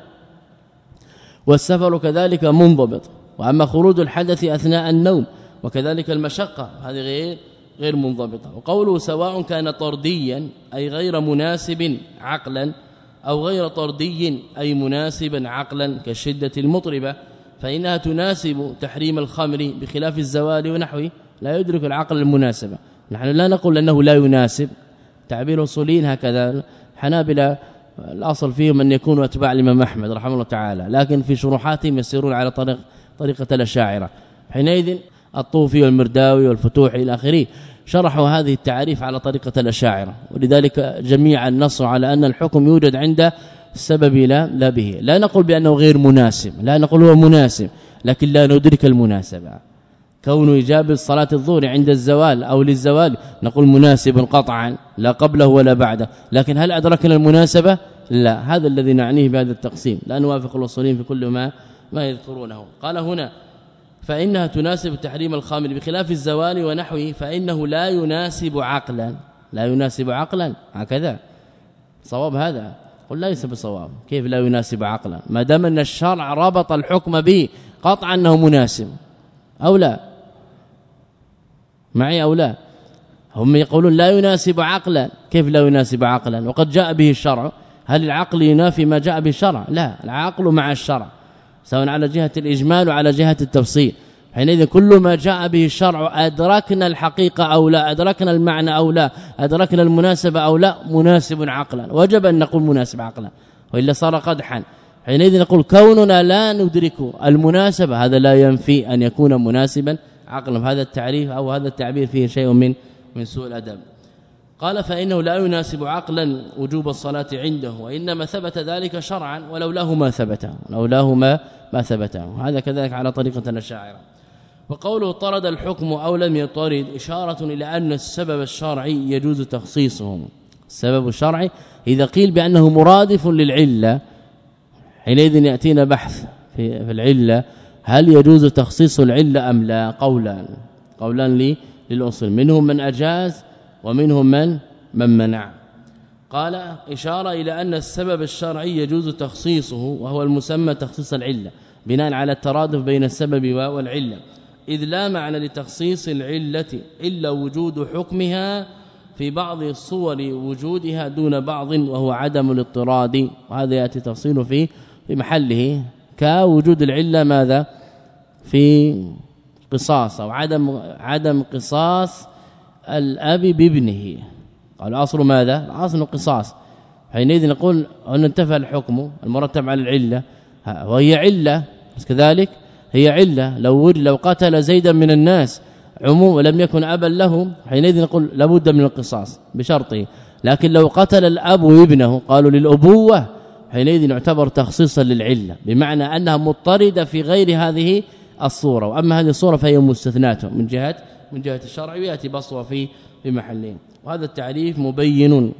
والسفر كذلك منضبط. وأما خروج الحدث أثناء النوم وكذلك المشقة هذه غير غير منضبطة. وقوله سواء كان طرديا أي غير مناسب عقلا أو غير طردي أي مناسبا عقلا كالشده المطربة فإنها تناسب تحريم الخمر بخلاف الزوال ونحوه لا يدرك العقل المناسبة. نحن لا نقول إنه لا يناسب. تعبير أصوليين هكذا حنابلة الأصل فيهم أن يكونوا أتباع الإمام أحمد رحمه الله تعالى لكن في شروحاتهم يسيرون على طريق طريقة الأشاعرة. حينئذ الطوفي والمرداوي والفتوح إلى آخره شرحوا هذه التعريف على طريقة الأشاعرة ولذلك جميعا نصوا على أن الحكم يوجد عند السبب لا لا به. لا نقول بأنه غير مناسب لا نقول هو مناسب لكن لا ندرك المناسبة. كون اجابه صلاه الظهر عند الزوال أو للزوال نقول مناسب قطعا لا قبله ولا بعده. لكن هل أدركنا المناسبة؟ لا. هذا الذي نعنيه بهذا التقسيم. لا نوافق الاصوليين في كل ما ما يذكرونه. قال هنا فإنها تناسب تحريم الخامر بخلاف الزوال ونحوه فإنه لا يناسب عقلا. لا يناسب عقلا. هكذا. صواب هذا. قل ليس بصواب. كيف لا يناسب عقلا؟ ما دام أن الشرع ربط الحكم به قطعا أنه مناسب. أو لا؟ معي أو لا؟ هم يقولون لا يناسب عقلا. كيف لا يناسب عقلا؟ وقد جاء به الشرع. هل العقل ينافي ما جاء به الشرع لا العقل مع الشرع سواء على جهة الإجمال وعلى جهة التفصيل. حينئذ كل ما جاء به الشرع أدركنا الحقيقة أو لا أدركنا المعنى أو لا أدركنا المناسبة أو لا مناسب عقلا. وجب أن نقول مناسب عقلا وإلا صار قدحا. حينئذ نقول كوننا لا ندرك المناسبة هذا لا ينفي أن يكون مناسبا عقلا هذا التعريف أو هذا التعبير فيه شيء من من سوء الأدب. قال فإنه لا يناسب عقلا وجوب الصلاة عنده وإنما ثبت ذلك شرعا ولولاه ما ثبت لولاه ما ما ثبت هذا كذلك على طريقه الشاعرة. وقوله طرد الحكم أو لم يطرد إشارة إلى أن السبب الشرعي يجوز تخصيصه السبب الشرعي إذا قيل بأنه مرادف للعلة حينئذ يأتينا بحث في, العلة هل يجوز تخصيص العلة أم لا؟ قولان قولان لي للأصل. منهم من أجاز ومنهم من من منع. قال إشارة إلى أن السبب الشرعي يجوز تخصيصه وهو المسمى تخصيص العلة بناء على الترادف بين السبب والعلة. إذ لا معنى لتخصيص العلة إلا وجود حكمها في بعض الصور وجودها دون بعض وهو عدم الاضطراد. وهذا يأتي تفصيله في في محله. كوجود العلة ماذا؟ في قصاص أو عدم عدم قصاص الأب بابنه. قال الأصل ماذا؟ الأصل القصاص حينئذ نقول ان انتفى الحكم المرتب على العلة. وهي علة كذلك هي علة. لو لو قتل زيدا من الناس عموم ولم يكن أبا له حينئذ نقول لابد من القصاص بشرطه. لكن لو قتل الأب ابنه قالوا للأبوة حينئذ يعتبر تخصيصا للعلة بمعنى أنها مضطردة في غير هذه الصورة وأما هذه الصورة فهي مستثنات من جهه من جهة الشرع ويأتي بسطها في في محلين. وهذا التعريف مبين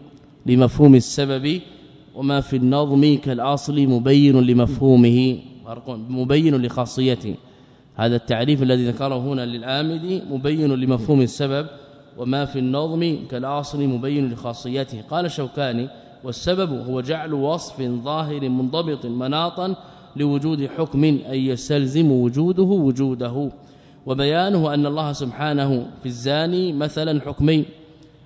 لمفهوم السبب وما في النظم كالأصل مبين لمفهومه مبين لخاصيته. هذا التعريف الذي ذكره هنا للآمدي مبين لمفهوم السبب وما في النظم كالأصل مبين لخاصيته. قال شوكاني والسبب هو جعل وصف ظاهر منضبط مناطا لوجود حكم أي يستلزم وجوده وجوده. وبيانه أن الله سبحانه في الزاني مثلا حكمين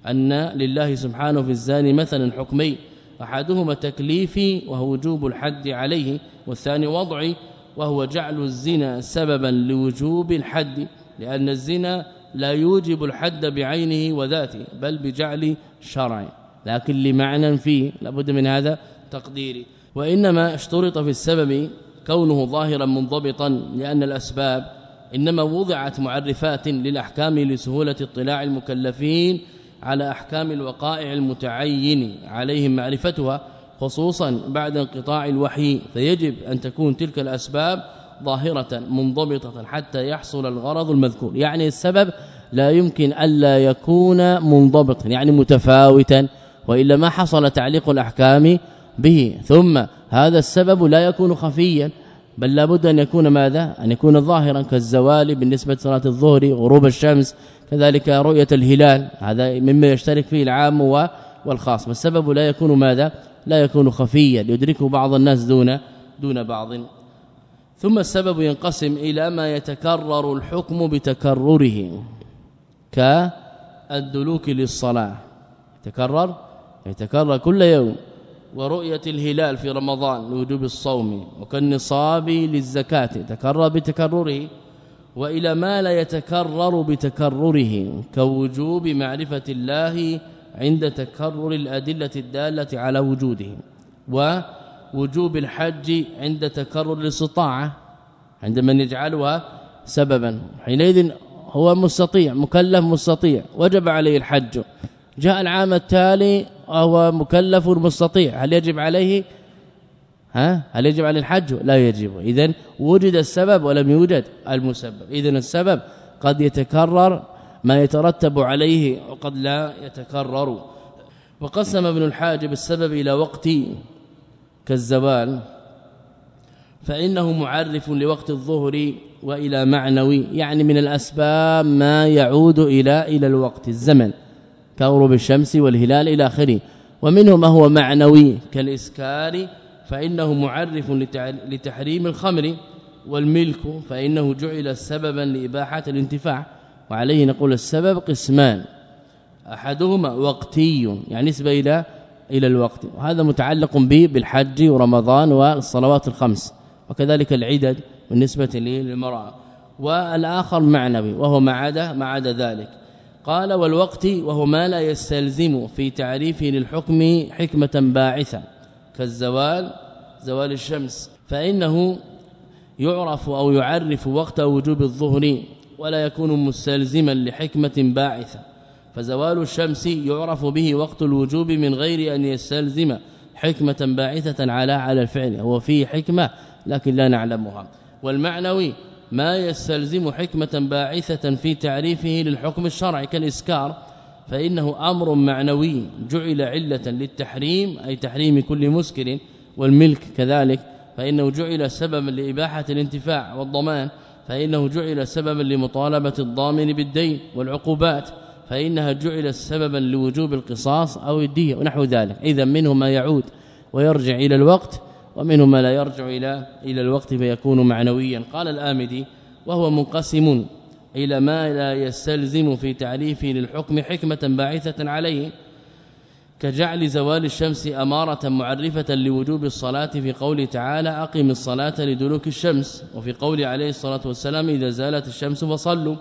أن لله سبحانه في الزاني مثلا حكمين أحدهما تكليفي وهو وجوب الحد عليه والثاني وضعي وهو جعل الزنا سببا لوجوب الحد لأن الزنا لا يوجب الحد بعينه وذاته بل بجعل شرعي لكن لمعنى فيه لابد من هذا تقديري وإنما اشترط في السبب كونه ظاهرا منضبطا لأن الأسباب إنما وضعت معرفات للأحكام لسهولة اطلاع المكلفين على أحكام الوقائع المتعين عليهم معرفتها خصوصا بعد انقطاع الوحي. فيجب أن تكون تلك الأسباب ظاهرة منضبطة حتى يحصل الغرض المذكور. يعني السبب لا يمكن ألا يكون منضبطا يعني متفاوتا. وإلا ما حصل تعليق الأحكام به. ثم هذا السبب لا يكون خفيا بل لابد أن يكون ماذا؟ أن يكون ظاهرا كالزوال بالنسبة لصلاة الظهر غروب الشمس كذلك رؤية الهلال. هذا مما يشترك فيه العام والخاص. والسبب لا يكون ماذا؟ لا يكون خفيا يدركه بعض الناس دون دون بعض. ثم السبب ينقسم إلى ما يتكرر الحكم بتكرره كالدلوك للصلاة. يتكرر يتكرر كل يوم ورؤية الهلال في رمضان لوجوب الصوم وكالنصاب للزكاة تكرر بتكرره وإلى ما لا يتكرر بتكرره كوجوب معرفة الله عند تكرر الأدلة الدالة على وجوده ووجوب الحج عند تكرر الاستطاعة عند من يجعلها سببا. حينئذ هو مستطيع مكلف مستطيع وجب عليه الحج. جاء العام التالي وهو مكلف مستطيع. هل يجب عليه؟ ها؟ هل يجب عليه الحج؟ لا يجب. اذا وجد السبب ولم يوجد المسبب. اذا السبب قد يتكرر ما يترتب عليه وقد لا يتكرر. وقسم ابن الحاجب السبب إلى وقت كالزوال. فإنه معرف لوقت الظهر وإلى معنوي يعني من الأسباب ما يعود إلى إلى الوقت الزمن. كغروب الشمس والهلال إلى آخره. ومنه ما هو معنوي كالإسكار فإنه معرف لتحريم الخمر والملك فإنه جعل سببا لإباحة الانتفاع. وعليه نقول السبب قسمان. أحدهما وقتي يعني نسبة إلى إلى الوقت. وهذا متعلق به بالحج ورمضان والصلوات الخمس. وكذلك العدد بالنسبة للمرأة. والآخر معنوي وهو ما عدا ما عدا ذلك. قال والوقت وهو ما لا يستلزم في تعريفه للحكم حكمة باعثة كالزوال زوال الشمس. فإنه يعرف أو يعرف وقت وجوب الظهر ولا يكون مستلزما لحكمة باعثة. فزوال الشمس يعرف به وقت الوجوب من غير أن يستلزم حكمة باعثة على على الفعل. هو فيه حكمة لكن لا نعلمها. والمعنوي ما يستلزم حكمة باعثة في تعريفه للحكم الشرعي كالإسكار فإنه أمر معنوي جعل علة للتحريم أي تحريم كل مسكر والملك كذلك فإنه جعل سببا لإباحة الانتفاع والضمان فإنه جعل سببا لمطالبة الضامن بالدين والعقوبات فإنها جعل سببا لوجوب القصاص أو الدية ونحو ذلك. اذا منه ما يعود ويرجع إلى الوقت ومنه ما لا يرجع إلى إلى الوقت فيكون معنويا. قال الآمدي وهو منقسم إلى ما لا يستلزم في تعريفه للحكم حكمة باعثة عليه كجعل زوال الشمس أمارة معرفة لوجوب الصلاة في قوله تعالى أقم الصلاة لدلوك الشمس وفي قوله عليه الصلاة والسلام إذا زالت الشمس فصلوا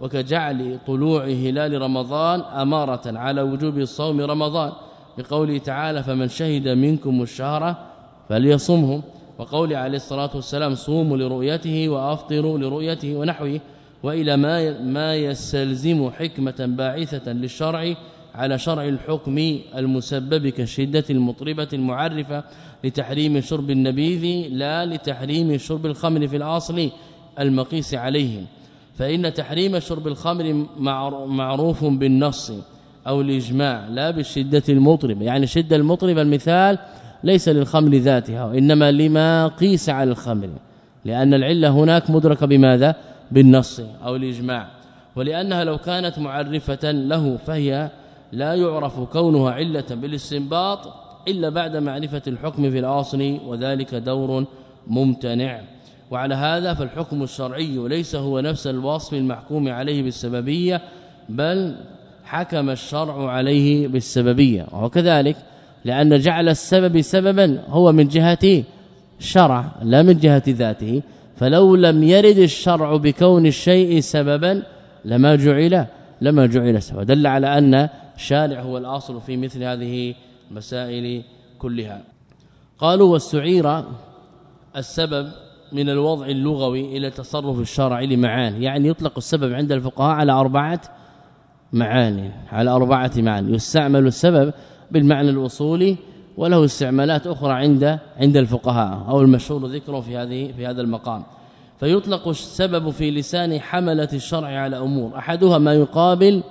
وكجعل طلوع هلال رمضان أمارة على وجوب الصوم رمضان. بقوله تعالى فمن شهد منكم الشهر فليصمه وقول عليه الصلاة والسلام صوموا لرؤيته وأفطروا لرؤيته ونحوه وإلى ما ما يستلزم حكمة باعثة للشرع على شرع الحكم المسبب كشدة المطربة المعرفة لتحريم شرب النبيذ لا لتحريم شرب الخمر في الأصل المقيس عليه فإن تحريم شرب الخمر معروف بالنص أو الإجماع لا بالشدة المطربة. يعني الشده المطربة المثال ليس للخمر ذاتها وإنما لما قيس على الخمر لأن العلة هناك مدركة بماذا؟ بالنص أو الإجماع. ولأنها لو كانت معرفة له فهي لا يعرف كونها علة بالاستنباط إلا بعد معرفة الحكم في الأصل وذلك دور ممتنع. وعلى هذا فالحكم الشرعي ليس هو نفس الوصف المحكوم عليه بالسببية بل حكم الشرع عليه بالسببية وكذلك لأن جعل السبب سببا هو من جهة الشرع لا من جهة ذاته. فلو لم يرد الشرع بكون الشيء سببا لما جعل لما جعل سببا. دل على أن الشارع هو الأصل في مثل هذه المسائل كلها. قالوا واستعير السبب من الوضع اللغوي إلى التصرف الشرعي لمعاني يعني يطلق السبب عند الفقهاء على أربعة معاني على أربعة معاني يستعمل السبب بالمعنى الوصولي وله استعمالات أخرى عند عند الفقهاء أو المشهور ذكره في هذه في هذا المقام. فيطلق السبب في لسان حملة الشرع على أمور. أحدها ما يقابل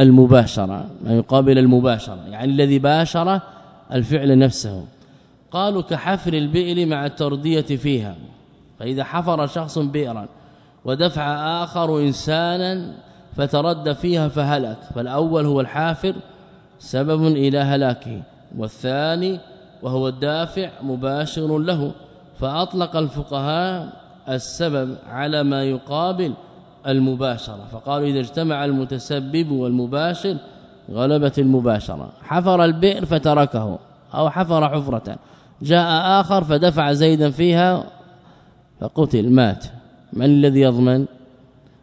المباشرة ما يقابل المباشرة يعني الذي باشر الفعل نفسه. قالوا كحفر البئر مع التردية فيها. فإذا حفر شخص بئرا ودفع آخر إنسانا فترد فيها فهلك. فالأول هو الحافر سبب إلى هلاكه والثاني وهو الدافع مباشر له. فأطلق الفقهاء السبب على ما يقابل المباشرة. فقالوا إذا اجتمع المتسبب والمباشر غلبت المباشرة. حفر البئر فتركه أو حفر حفرة. جاء آخر فدفع زيدا فيها فقتل مات. من الذي يضمن؟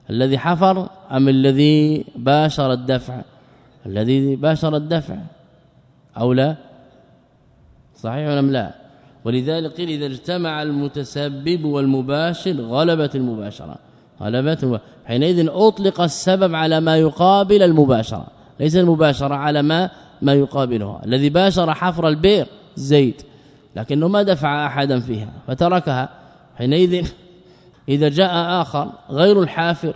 الذي حفر أم الذي باشر الدفع؟ الذي باشر الدفع أو لا؟ صحيح أم لا؟ ولذلك قيل إذا اجتمع المتسبب والمباشر غلبت المباشرة. غلبت حينئذ أطلق السبب على ما يقابل المباشرة ليس المباشرة على ما ما يقابلها. الذي باشر حفر البئر زيد لكنه ما دفع أحدا فيها فتركها. حينئذ [LAUGHS] إذا جاء آخر غير الحافر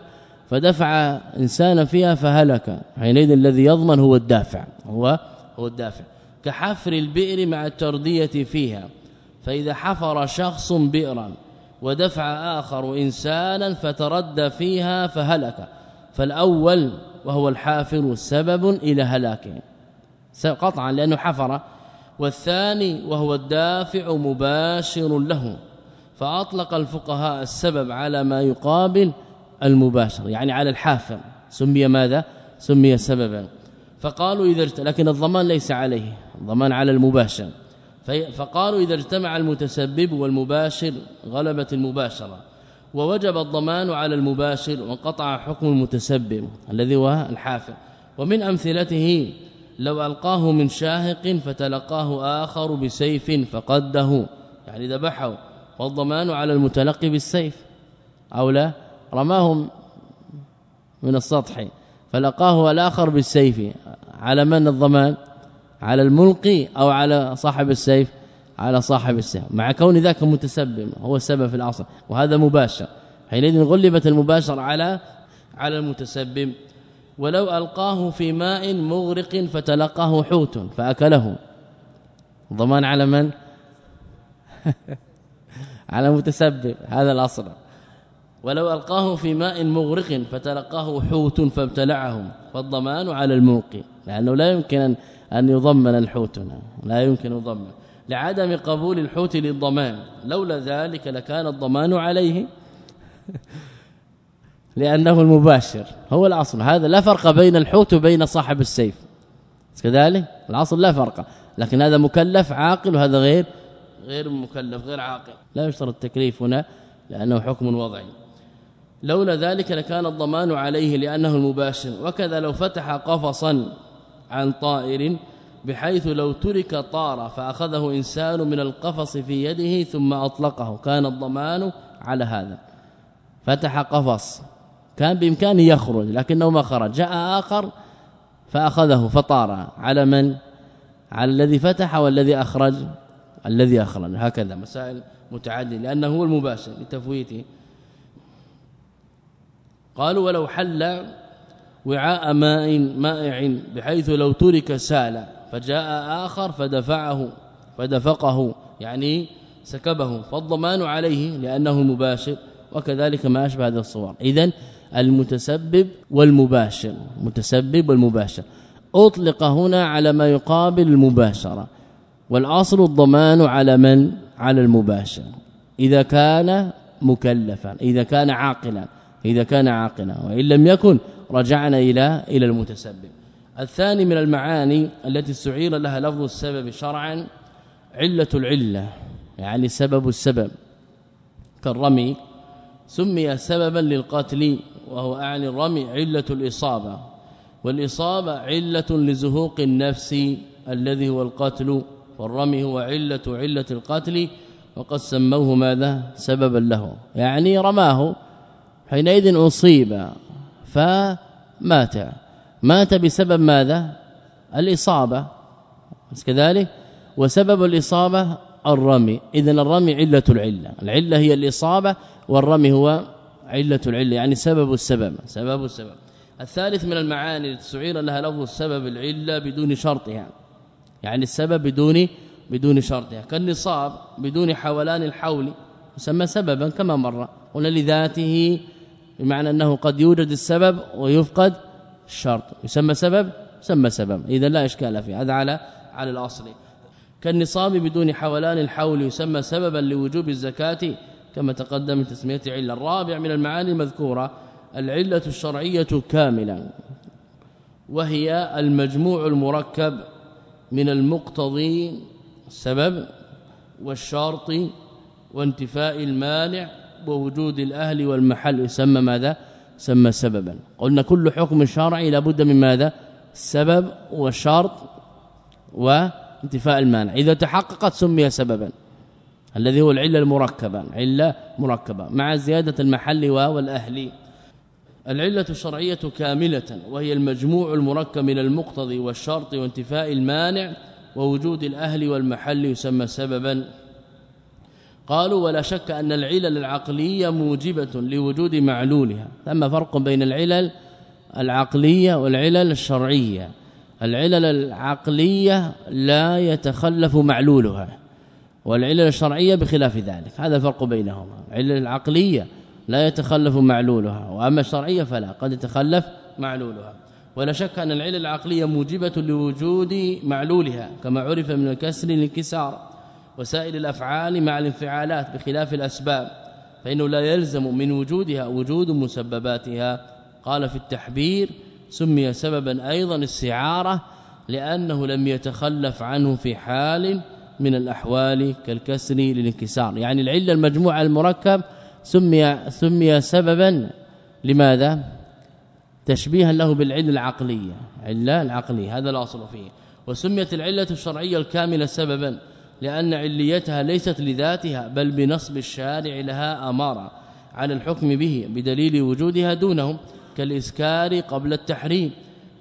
فدفع انسانا فيها فهلك. حينئذ الذي يضمن هو الدافع. هو هو الدافع. كحفر البئر مع التردية فيها. فإذا حفر شخص بئرا ودفع آخر إنسانا فتردى فيها فهلك. فالأول وهو الحافر سبب إلى هلاكه قطعا لأنه حفر. والثاني وهو الدافع مباشر له. فأطلق الفقهاء السبب على ما يقابل المباشر يعني على الحافر سمي ماذا؟ سمي سببا. فقالوا إذا لكن الضمان ليس عليه الضمان على المباشر. فقالوا إذا اجتمع المتسبب والمباشر غلبت المباشرة. ووجب الضمان على المباشر وانقطع حكم المتسبب الذي هو الحافر ومن أمثلته لو ألقاه من شاهق فتلقاه آخر بسيف فقده. يعني ذبحه. والضمان على المتلقي بالسيف أو لا؟ رماهم من السطح فلقاه الآخر بالسيف على من الضمان؟ على الملقي أو على صاحب السيف؟ على صاحب السيف. مع كون ذاك متسبب هو السبب في العصر. وهذا مباشر. حينئذ غلبت المباشر على على المتسبب. ولو ألقاه في ماء مغرق فتلقاه حوت فأكله. ضمان على من؟ [LAUGHS] على متسبب هذا الاصل ولو ألقاه في ماء مغرق فتلقاه حوت فابتلعه فالضمان على الموقي لأنه لا يمكن أن يضمن الحوت لا يمكن يضمن. لعدم قبول الحوت للضمان لولا ذلك لكان الضمان عليه. [LAUGHS] لأنه المباشر هو الأصل. هذا لا فرق بين الحوت وبين صاحب السيف. كذلك الأصل لا فرق لكن هذا مكلف عاقل وهذا غير غير مكلف غير عاقل. لا يشترط التكليف هنا لأنه حكم وضعي لولا ذلك لكان الضمان عليه لأنه المباشر. وكذا لو فتح قفصا عن طائر بحيث لو ترك طار فأخذه إنسان من القفص في يده ثم أطلقه. كان الضمان على هذا. فتح قفص. كان بإمكانه يخرج لكنه ما خرج. جاء آخر فأخذه فطار. على من؟ على الذي فتح والذي أخرج. الذي أخرج. هكذا مسائل متعددة لأنه هو المباشر لتفويته. قالوا ولو حل وعاء ماء مائع بحيث لو ترك سال فجاء آخر فدفعه فدفقه يعني سكبه فالضمان عليه لأنه مباشر وكذلك ما أشبه هذه الصور اذا المتسبب والمباشر متسبب والمباشر. أطلق هنا على ما يقابل المباشرة. والأصل الضمان على من؟ على المباشر. إذا كان مكلفا إذا كان عاقلا. إذا كان عاقلا وإن لم يكن رجعنا إلى إلى المتسبب. الثاني من المعاني التي استعير لها لفظ السبب شرعا علة العلة يعني سبب السبب. كالرمي سمي سببا للقتل وهو اعني الرمي علة الإصابة. والإصابة علة لزهوق النفس الذي هو القتل والرمي هو علة علة القتل وقد سموه ماذا؟ سببا له. يعني رماه. حينئذ أصيب فمات. مات بسبب ماذا؟ الإصابة. كذلك؟ وسبب الإصابة الرمي. اذا الرمي علة العلة. العلة هي الإصابة والرمي هو علة العلة يعني سبب السبب. سبب السبب. الثالث من المعاني التي لها لفظ السبب العلة بدون شرطها. يعني السبب بدون بدون شرطها. كالنصاب بدون حولان الحول يسمى سببا كما مر. قلنا لذاته بمعنى أنه قد يوجد السبب ويفقد الشرط. يسمى سبب سمى سبب. اذا لا إشكال فيه. هذا على على الأصل. كالنصاب بدون حولان الحول يسمى سببا لوجوب الزكاة كما تقدم تسمية عله الرابع من المعاني المذكورة العلة الشرعية كاملا وهي المجموع المركب من المقتضي السبب والشرط وانتفاء المانع ووجود الأهل والمحل يسمى ماذا؟ سمى سببا. قلنا كل حكم شرعي لابد من ماذا؟ السبب والشرط وانتفاء المانع. إذا تحققت سمي سببا. الذي هو العلة المركبة عله مركبة مع زيادة المحل والأهل. العلة الشرعية كاملة وهي المجموع المركب من المقتضي والشرط وانتفاء المانع ووجود الأهل والمحل يسمى سببا. قالوا ولا شك أن العلل العقلية موجبة لوجود معلولها. ثم فرق بين العلل العقلية والعلل الشرعية. العلل العقلية لا يتخلف معلولها والعلل الشرعية بخلاف ذلك. هذا الفرق بينهما. العلل العقلية لا يتخلف معلولها وأما الشرعية فلا قد يتخلف معلولها. ولا شك أن العلل العقلية موجبة لوجود معلولها كما عرف من الكسر الانكسار وسائل الأفعال مع الانفعالات بخلاف الأسباب فإنه لا يلزم من وجودها وجود مسبباتها. قال في التحبير سمي سببا أيضا السعارة لأنه لم يتخلف عنه في حال من الأحوال كالكسر للانكسار. يعني العلة المجموعة المركب سمي سمي سببا لماذا؟ تشبيها له بالعلة العقلية. علة العقلية هذا الأصل فيه. وسميت العلة الشرعية الكاملة سببا لأن عليتها ليست لذاتها بل بنصب الشارع لها أمارة على الحكم به بدليل وجودها دونهم كالإسكار قبل التحريم.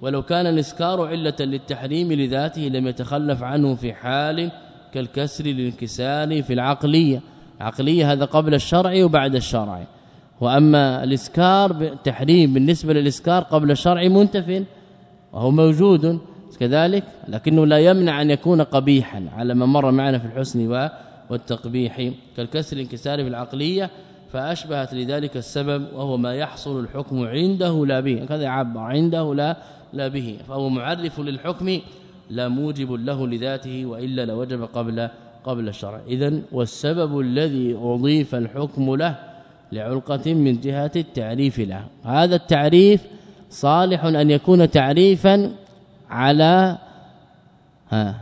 ولو كان الإسكار علة للتحريم لذاته لم يتخلف عنه في حال كالكسر للانكسار في العقلية. عقلية هذا قبل الشرع وبعد الشرع. وأما الإسكار تحريم بالنسبة للإسكار قبل الشرع منتف وهو موجود كذلك لكنه لا يمنع أن يكون قبيحا على ما مر معنا في الحسن والتقبيح. كالكسر الانكسار في العقلية فأشبهت لذلك السبب وهو ما يحصل الحكم عنده لا به. هذا عبر عنده لا لا به. فهو معرف للحكم لا موجب له لذاته وإلا لوجب قبل قبل الشرع. اذا والسبب الذي أضيف الحكم له لعلقة من جهة التعريف له. هذا التعريف صالح أن يكون تعريفا على ها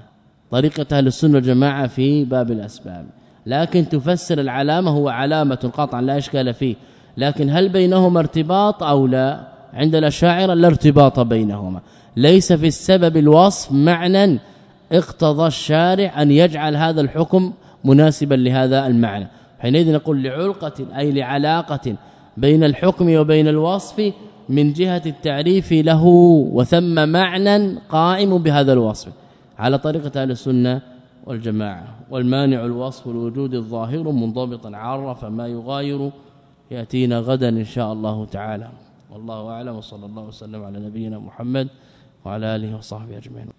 طريقة أهل السنة والجماعة في باب الأسباب. لكن تفسر العلامة هو علامة قطعا لا إشكال فيه. لكن هل بينهما ارتباط أو لا؟ عند الأشاعرة لا ارتباط بينهما. ليس في السبب الوصف معنى اقتضى الشارع أن يجعل هذا الحكم مناسبا لهذا المعنى. حينئذ نقول لعلقة أي لعلاقة بين الحكم وبين الوصف من جهة التعريف له وثم معنى قائم بهذا الوصف على طريقة أهل السنة والجماعة. والمانع الوصف الوجود الظاهر منضبطا عرف ما يغاير يأتينا غدا إن شاء الله تعالى. والله أعلم وصلى الله وسلم على نبينا محمد وعلى آله وصحبه أجمعين.